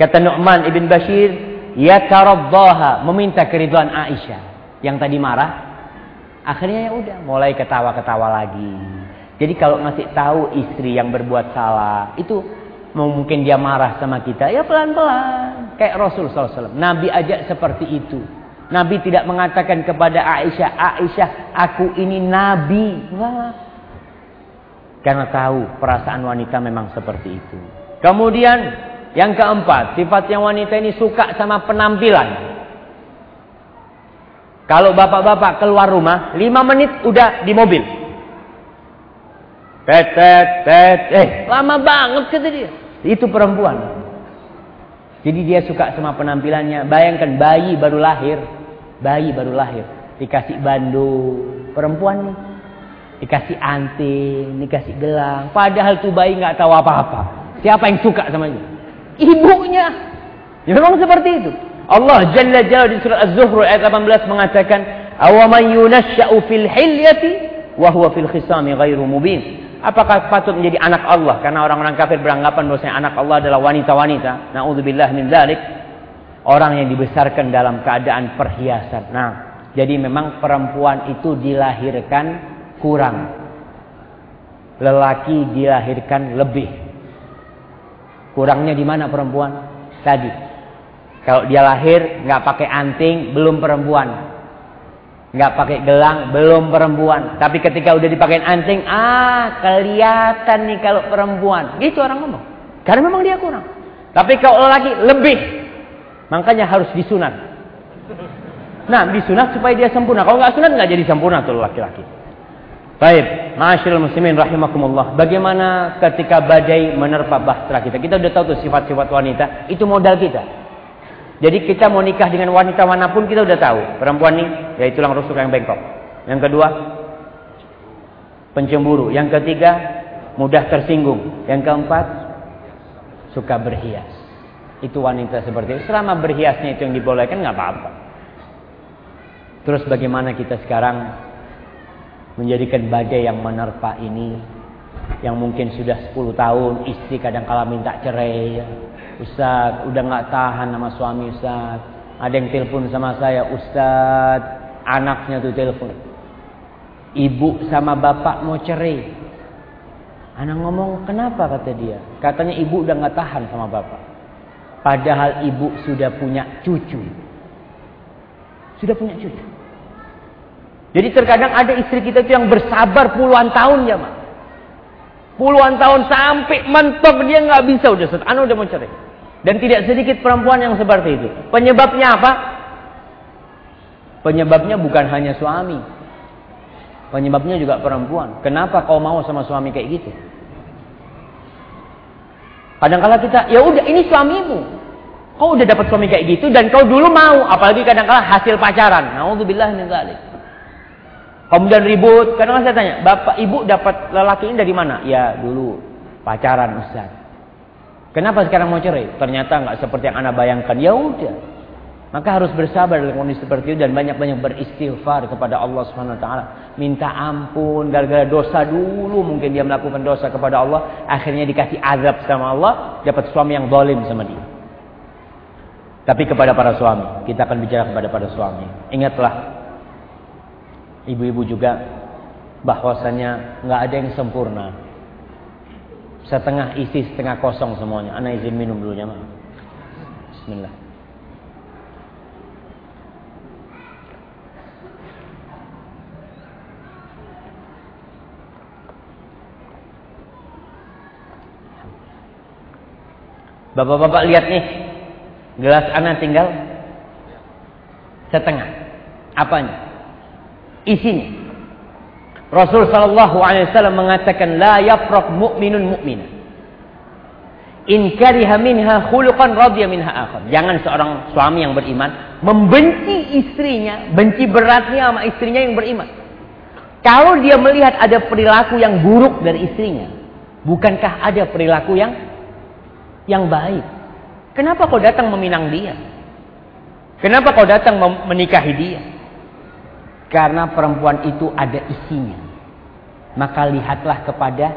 kata Nu'man ibn Bashir? Ya taraddaha, meminta keriduan Aisyah. Yang tadi marah, akhirnya ya udah mulai ketawa-ketawa lagi. Jadi kalau ngasih tahu istri yang berbuat salah, itu mungkin dia marah sama kita, ya pelan-pelan. Kayak Rasul SAW. Nabi aja seperti itu. Nabi tidak mengatakan kepada Aisyah, Aisyah, aku ini Nabi. Wah, karena tahu perasaan wanita memang seperti itu. Kemudian yang keempat, sifatnya wanita ini suka sama penampilan. Kalau bapak-bapak keluar rumah, lima menit udah di mobil. Tet, tet, tet, eh, lama banget kata dia. Itu perempuan. Jadi dia suka sama penampilannya. Bayangkan bayi baru lahir, bayi baru lahir, dikasih bandu, perempuan nih Dikasih anting, dikasih gelang. Padahal tuh bayi nggak tahu apa-apa. Siapa yang suka sama dia? Ibunya. Ya memang seperti itu. Allah Jalla Jalla di surat Az-Zuhrul ayat 18 mengatakan, "Awaman yunasya'u fil hilyati wa huwa fil khisami ghairu mubin." Apakah patut menjadi anak Allah? Karena orang-orang kafir beranggapan bahwasanya anak Allah adalah wanita-wanita. Nauzubillah min dzalik. Orang yang dibesarkan dalam keadaan perhiasan. Nah, jadi memang perempuan itu dilahirkan kurang. Lelaki dilahirkan lebih. Kurangnya di mana perempuan? Tadi. Kalau dia lahir nggak pakai anting, belum perempuan. Nggak pakai gelang, belum perempuan. Tapi ketika udah dipakai anting, ah kelihatan nih kalau perempuan. Gitu orang ngomong. Karena memang dia kurang. Tapi kalau lagi lebih, makanya harus disunat. Nah, disunat supaya dia sempurna. Kalau nggak sunat nggak jadi sempurna tuh laki-laki. Baik, ma'asyiral muslimin rahimakumullah. Bagaimana ketika badai menerpa bahtera kita? Kita udah tahu tuh sifat-sifat wanita, itu modal kita. Jadi kita mau nikah dengan wanita mana pun kita udah tahu. Perempuan nih, ya tulang rusuk yang bengkok. Yang kedua, pencemburu. Yang ketiga, mudah tersinggung. Yang keempat, suka berhias. Itu wanita seperti itu. Selama berhiasnya itu yang dibolehkan nggak apa-apa. Terus bagaimana kita sekarang menjadikan badai yang menerpa ini yang mungkin sudah 10 tahun istri kadang kala minta cerai Ustaz udah nggak tahan sama suami Ustaz. Ada yang telepon sama saya Ustaz anaknya tuh telepon. Ibu sama bapak mau cerai. Anak ngomong kenapa? kata dia. Katanya ibu udah nggak tahan sama bapak. Padahal ibu sudah punya cucu. Sudah punya cucu jadi terkadang ada istri kita itu yang bersabar puluhan tahun ya mak. Puluhan tahun sampai mentok dia nggak bisa udah anu udah mau cerai. Dan tidak sedikit perempuan yang seperti itu. Penyebabnya apa? Penyebabnya bukan hanya suami. Penyebabnya juga perempuan. Kenapa kau mau sama suami kayak gitu? Kadang-kala kita, ya udah ini suamimu. Kau udah dapat suami kayak gitu dan kau dulu mau, apalagi kadang-kala hasil pacaran. Nauzubillah min dzalik. Kemudian ribut. Kadang, kadang saya tanya, bapak ibu dapat lelaki ini dari mana? Ya dulu pacaran Ustaz. Kenapa sekarang mau cerai? Ternyata nggak seperti yang anda bayangkan. Ya udah. Maka harus bersabar dalam kondisi seperti itu dan banyak-banyak beristighfar kepada Allah Subhanahu wa taala. Minta ampun gara-gara dosa dulu mungkin dia melakukan dosa kepada Allah, akhirnya dikasih azab sama Allah, dapat suami yang zalim sama dia. Tapi kepada para suami, kita akan bicara kepada para suami. Ingatlah ibu-ibu juga bahwasannya nggak ada yang sempurna. Setengah isi, setengah kosong semuanya. Anak izin minum dulu ya, Bismillah. Bapak-bapak lihat nih, gelas anak tinggal setengah. Apanya? Isinya. Rasul sallallahu alaihi wasallam mengatakan la yafraq mu'minun mu'mina. In kariha minha khuluqan radiya minha akhar. Jangan seorang suami yang beriman membenci istrinya, benci beratnya sama istrinya yang beriman. Kalau dia melihat ada perilaku yang buruk dari istrinya, bukankah ada perilaku yang yang baik? Kenapa kau datang meminang dia? Kenapa kau datang menikahi dia? Karena perempuan itu ada isinya. Maka lihatlah kepada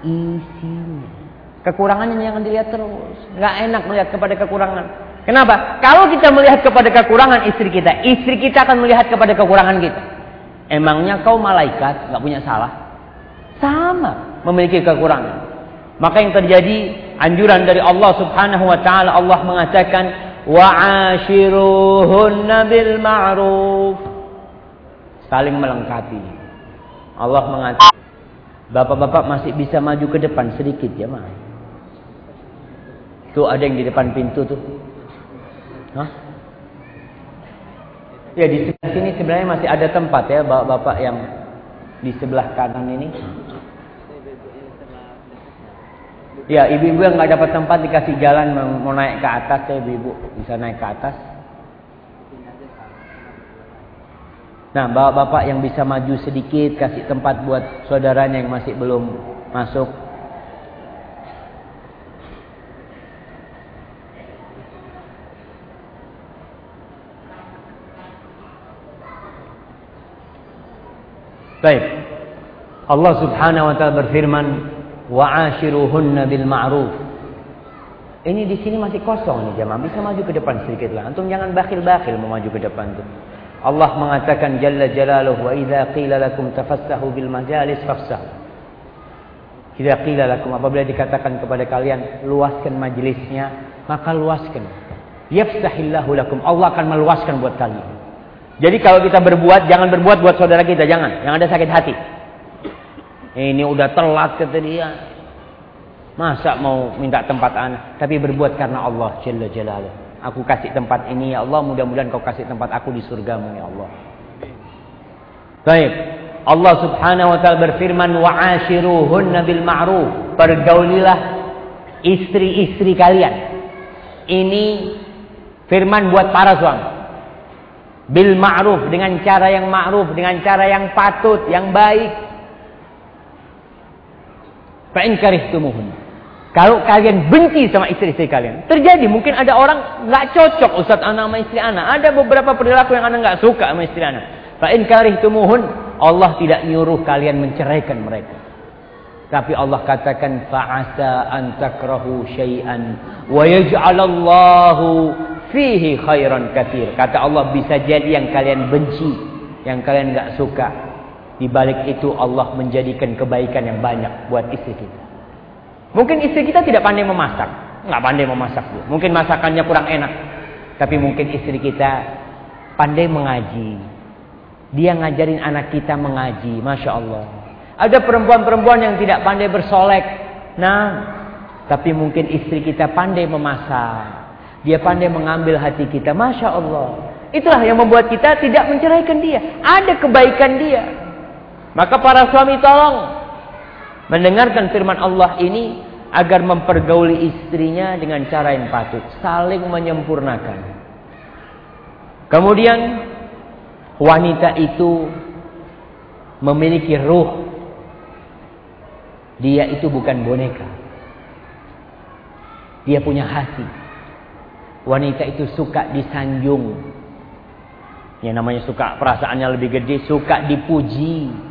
isinya. Kekurangannya yang dilihat terus. Nggak enak melihat kepada kekurangan. Kenapa? Kalau kita melihat kepada kekurangan istri kita, istri kita akan melihat kepada kekurangan kita. Emangnya kau malaikat, nggak punya salah? Sama, memiliki kekurangan. Maka yang terjadi anjuran dari Allah Subhanahu wa taala Allah mengatakan wa'ashiruhunna bil ma'ruf saling melengkapi. Allah mengatakan, bapak-bapak masih bisa maju ke depan sedikit ya mah. Tuh ada yang di depan pintu tuh. Hah? Ya di sebelah sini sebenarnya masih ada tempat ya bapak-bapak yang di sebelah kanan ini. Ya ibu-ibu yang nggak dapat tempat dikasih jalan mau naik ke atas ya ibu-ibu bisa naik ke atas. Nah, bapak-bapak yang bisa maju sedikit, kasih tempat buat saudaranya yang masih belum masuk. Baik. Allah Subhanahu wa taala berfirman, "Wa'ashiruhunna bil ma'ruf." Ini di sini masih kosong nih jemaah. Bisa maju ke depan sedikit lah. Antum jangan bakhil-bakhil mau maju ke depan tuh. Allah mengatakan Jalla Jalaluhu wa idza qila lakum tafassahu bil majalis fafsahu. Idza qila lakum apabila dikatakan kepada kalian luaskan majelisnya, maka luaskan. Yafsahillahu lakum. Allah akan meluaskan buat kalian. Jadi kalau kita berbuat, jangan berbuat buat saudara kita, jangan. Yang ada sakit hati. Ini udah telat kata dia. Masa mau minta tempat anak, tapi berbuat karena Allah Jalla Jalaluh. Aku kasih tempat ini ya Allah, mudah-mudahan kau kasih tempat aku di surgamu ya Allah. Baik. Allah Subhanahu wa taala berfirman wa ashiruhunna bil ma'ruf. Pergaulilah istri-istri kalian. Ini firman buat para suami. Bil ma'ruf dengan cara yang ma'ruf, dengan cara yang patut, yang baik. Fa in karihtumuhunna. Kalau kalian benci sama istri-istri kalian, terjadi mungkin ada orang nggak cocok Ustaz anak sama istri anak. Ada beberapa perilaku yang anak nggak suka sama istri anak. Fa in karihtumuhun, Allah tidak nyuruh kalian menceraikan mereka. Tapi Allah katakan fa'asa an takrahu syai'an wa yaj'alallahu fihi khairan katsir. Kata Allah bisa jadi yang kalian benci, yang kalian nggak suka. Di balik itu Allah menjadikan kebaikan yang banyak buat istri kita. Mungkin istri kita tidak pandai memasak. Nggak pandai memasak. Mungkin masakannya kurang enak. Tapi mungkin istri kita pandai mengaji. Dia ngajarin anak kita mengaji. Masya Allah. Ada perempuan-perempuan yang tidak pandai bersolek. Nah, tapi mungkin istri kita pandai memasak. Dia pandai mengambil hati kita. Masya Allah. Itulah yang membuat kita tidak menceraikan dia. Ada kebaikan dia. Maka para suami tolong mendengarkan firman Allah ini agar mempergauli istrinya dengan cara yang patut, saling menyempurnakan. Kemudian wanita itu memiliki ruh. Dia itu bukan boneka. Dia punya hati. Wanita itu suka disanjung. Yang namanya suka perasaannya lebih gede, suka dipuji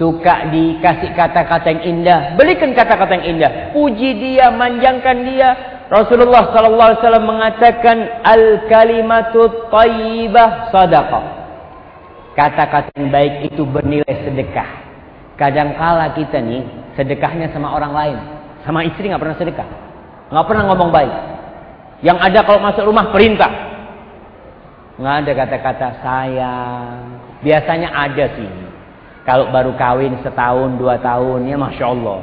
Suka dikasih kata-kata yang indah. Belikan kata-kata yang indah. Puji dia, manjangkan dia. Rasulullah sallallahu alaihi wasallam mengatakan al kalimatu thayyibah sadaqah. Kata-kata yang baik itu bernilai sedekah. Kadangkala kita nih sedekahnya sama orang lain, sama istri nggak pernah sedekah. nggak pernah ngomong baik. Yang ada kalau masuk rumah perintah. nggak ada kata-kata sayang. Biasanya ada sih. Kalau baru kawin setahun, dua tahun, ya Masya Allah.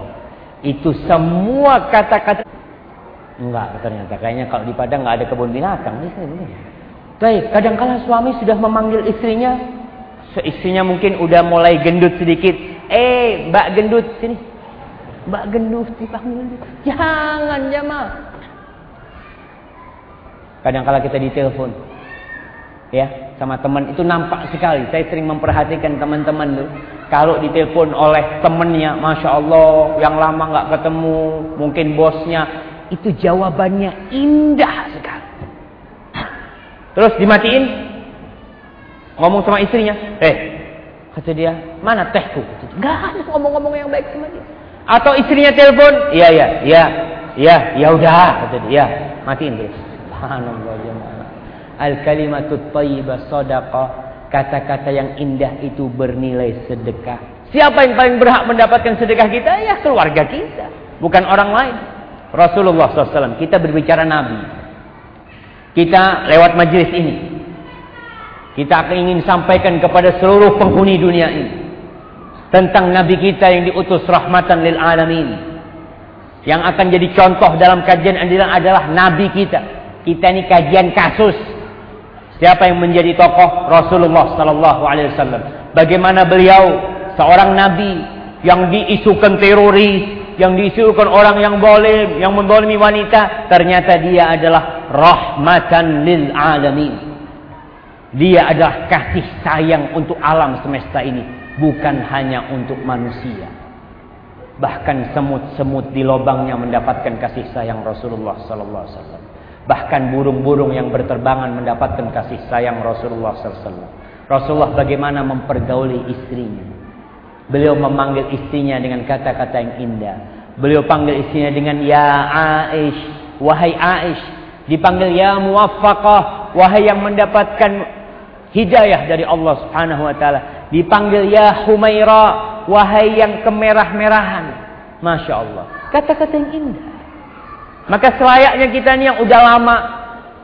Itu semua kata-kata. Enggak, ternyata. Kayaknya kalau di Padang nggak ada kebun binatang. Baik, kadang-kala suami sudah memanggil istrinya. Istrinya mungkin udah mulai gendut sedikit. Eh, mbak gendut, sini. Mbak gendut dipanggil. Jangan, jamaah. Kadang-kala kita ditelepon. Ya, sama teman itu nampak sekali. Saya sering memperhatikan teman-teman tuh. Kalau ditelepon oleh temennya, masya Allah, yang lama nggak ketemu, mungkin bosnya, itu jawabannya indah sekali. Terus dimatiin, ngomong sama istrinya, eh, kata dia, mana tehku? Nggak ada ngomong-ngomong yang baik sama dia. Atau istrinya telepon, iya iya iya iya ya udah, kata dia, ya matiin terus. Subhanallah. Al kalimatut thayyibah sadaqah. Kata-kata yang indah itu bernilai sedekah. Siapa yang paling berhak mendapatkan sedekah kita? Ya keluarga kita. Bukan orang lain. Rasulullah SAW. Kita berbicara Nabi. Kita lewat majelis ini. Kita akan ingin sampaikan kepada seluruh penghuni dunia ini. Tentang Nabi kita yang diutus rahmatan lil alamin. Yang akan jadi contoh dalam kajian adalah Nabi kita. Kita ini kajian kasus. Siapa yang menjadi tokoh Rasulullah sallallahu alaihi wasallam? Bagaimana beliau seorang nabi yang diisukan teroris, yang diisukan orang yang boleh, yang membolimi wanita, ternyata dia adalah rahmatan lil alamin. Dia adalah kasih sayang untuk alam semesta ini, bukan hanya untuk manusia. Bahkan semut-semut di lubangnya mendapatkan kasih sayang Rasulullah sallallahu alaihi wasallam. Bahkan burung-burung yang berterbangan mendapatkan kasih sayang Rasulullah SAW. Rasulullah bagaimana mempergauli istrinya. Beliau memanggil istrinya dengan kata-kata yang indah. Beliau panggil istrinya dengan Ya Aish. Wahai Aish. Dipanggil Ya Muwaffaqah. Wahai yang mendapatkan hidayah dari Allah Subhanahu Wa Taala. Dipanggil Ya Humaira. Wahai yang kemerah-merahan. Masya Allah. Kata-kata yang indah. Maka selayaknya kita ini yang udah lama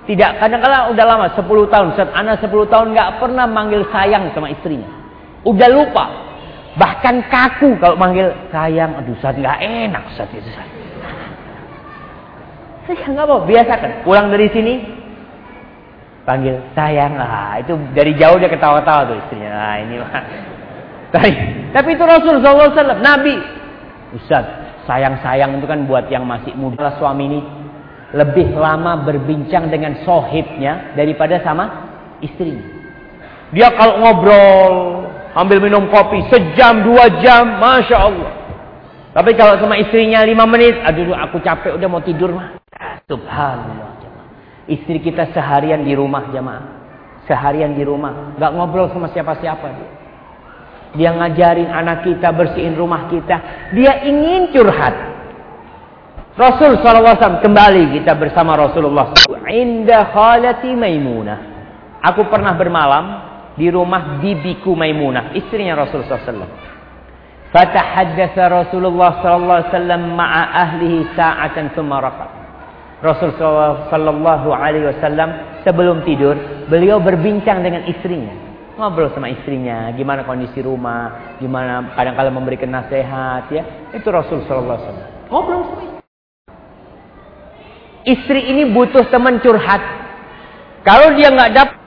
Tidak, kadang-kadang udah lama, 10 tahun. Saat anak 10 tahun nggak pernah manggil sayang sama istrinya. Udah lupa. Bahkan kaku kalau manggil sayang. Aduh, saat nggak enak saat itu. Saat. Saya nggak mau, biasakan. Pulang dari sini, panggil sayang. Ah, itu dari jauh dia ketawa-tawa tuh istrinya. Ah, ini mah. Tapi, tapi itu Rasul SAW, Nabi. Ustaz, sayang-sayang itu kan buat yang masih muda. Suami ini lebih lama berbincang dengan sohibnya daripada sama istrinya. Dia kalau ngobrol, ambil minum kopi sejam dua jam, masya Allah. Tapi kalau sama istrinya lima menit, aduh aku capek udah mau tidur mah. Subhanallah. Istri kita seharian di rumah jemaah. Seharian di rumah, nggak ngobrol sama siapa-siapa dia. Dia ngajarin anak kita bersihin rumah kita. Dia ingin curhat. Rasul SAW kembali kita bersama Rasulullah. Indah khalati Maimunah. Aku pernah bermalam di rumah bibiku Maimunah, istrinya Rasul SAW. Fatahaddatsa Rasulullah SAW ma'a ahlihi sa'atan thumma raqad. Rasul wasallam sebelum tidur, beliau berbincang dengan istrinya ngobrol sama istrinya, gimana kondisi rumah, gimana kadang-kala memberikan nasihat ya. Itu Rasul sallallahu alaihi wasallam. Ngobrol istri. Istri ini butuh teman curhat. Kalau dia nggak dapat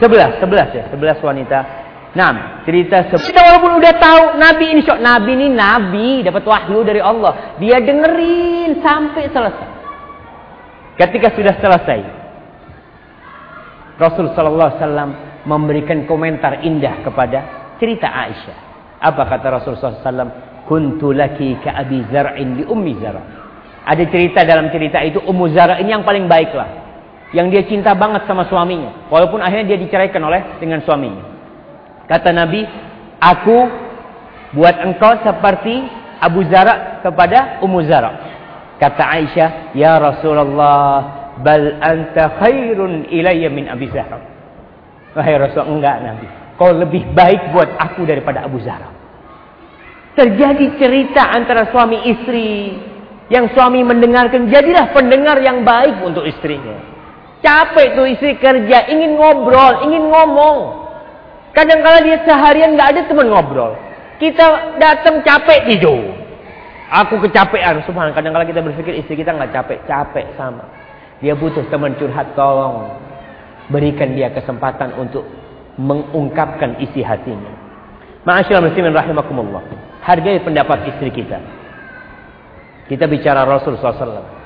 sebelas, sebelas ya, sebelas wanita. Nah, cerita Kita walaupun udah tahu Nabi ini sok Nabi ini Nabi dapat wahyu dari Allah. Dia dengerin sampai selesai. Ketika sudah selesai, Rasul Sallallahu Alaihi Wasallam memberikan komentar indah kepada cerita Aisyah. Apa kata Rasulullah SAW? Kuntu laki ka abi zar'in li ummi zara. Ada cerita dalam cerita itu Ummu Zara ini yang paling baik lah. Yang dia cinta banget sama suaminya. Walaupun akhirnya dia diceraikan oleh dengan suaminya. Kata Nabi, aku buat engkau seperti Abu Zara kepada Ummu Zara. Kata Aisyah, Ya Rasulullah, bal anta khairun ilayya min Abi Zahra. Wahai Rasul, enggak Nabi. Kau lebih baik buat aku daripada Abu Zara. Terjadi cerita antara suami istri. Yang suami mendengarkan, jadilah pendengar yang baik untuk istrinya. Capek tuh istri kerja, ingin ngobrol, ingin ngomong. Kadang-kala dia seharian nggak ada teman ngobrol. Kita datang capek tidur. Aku kecapean, subhanallah. Kadang-kala kita berpikir istri kita nggak capek, capek sama. Dia butuh teman curhat, tolong Berikan dia kesempatan untuk mengungkapkan isi hatinya. Ma'asyiral muslimin rahimakumullah. Hargai pendapat istri kita. Kita bicara Rasul SAW.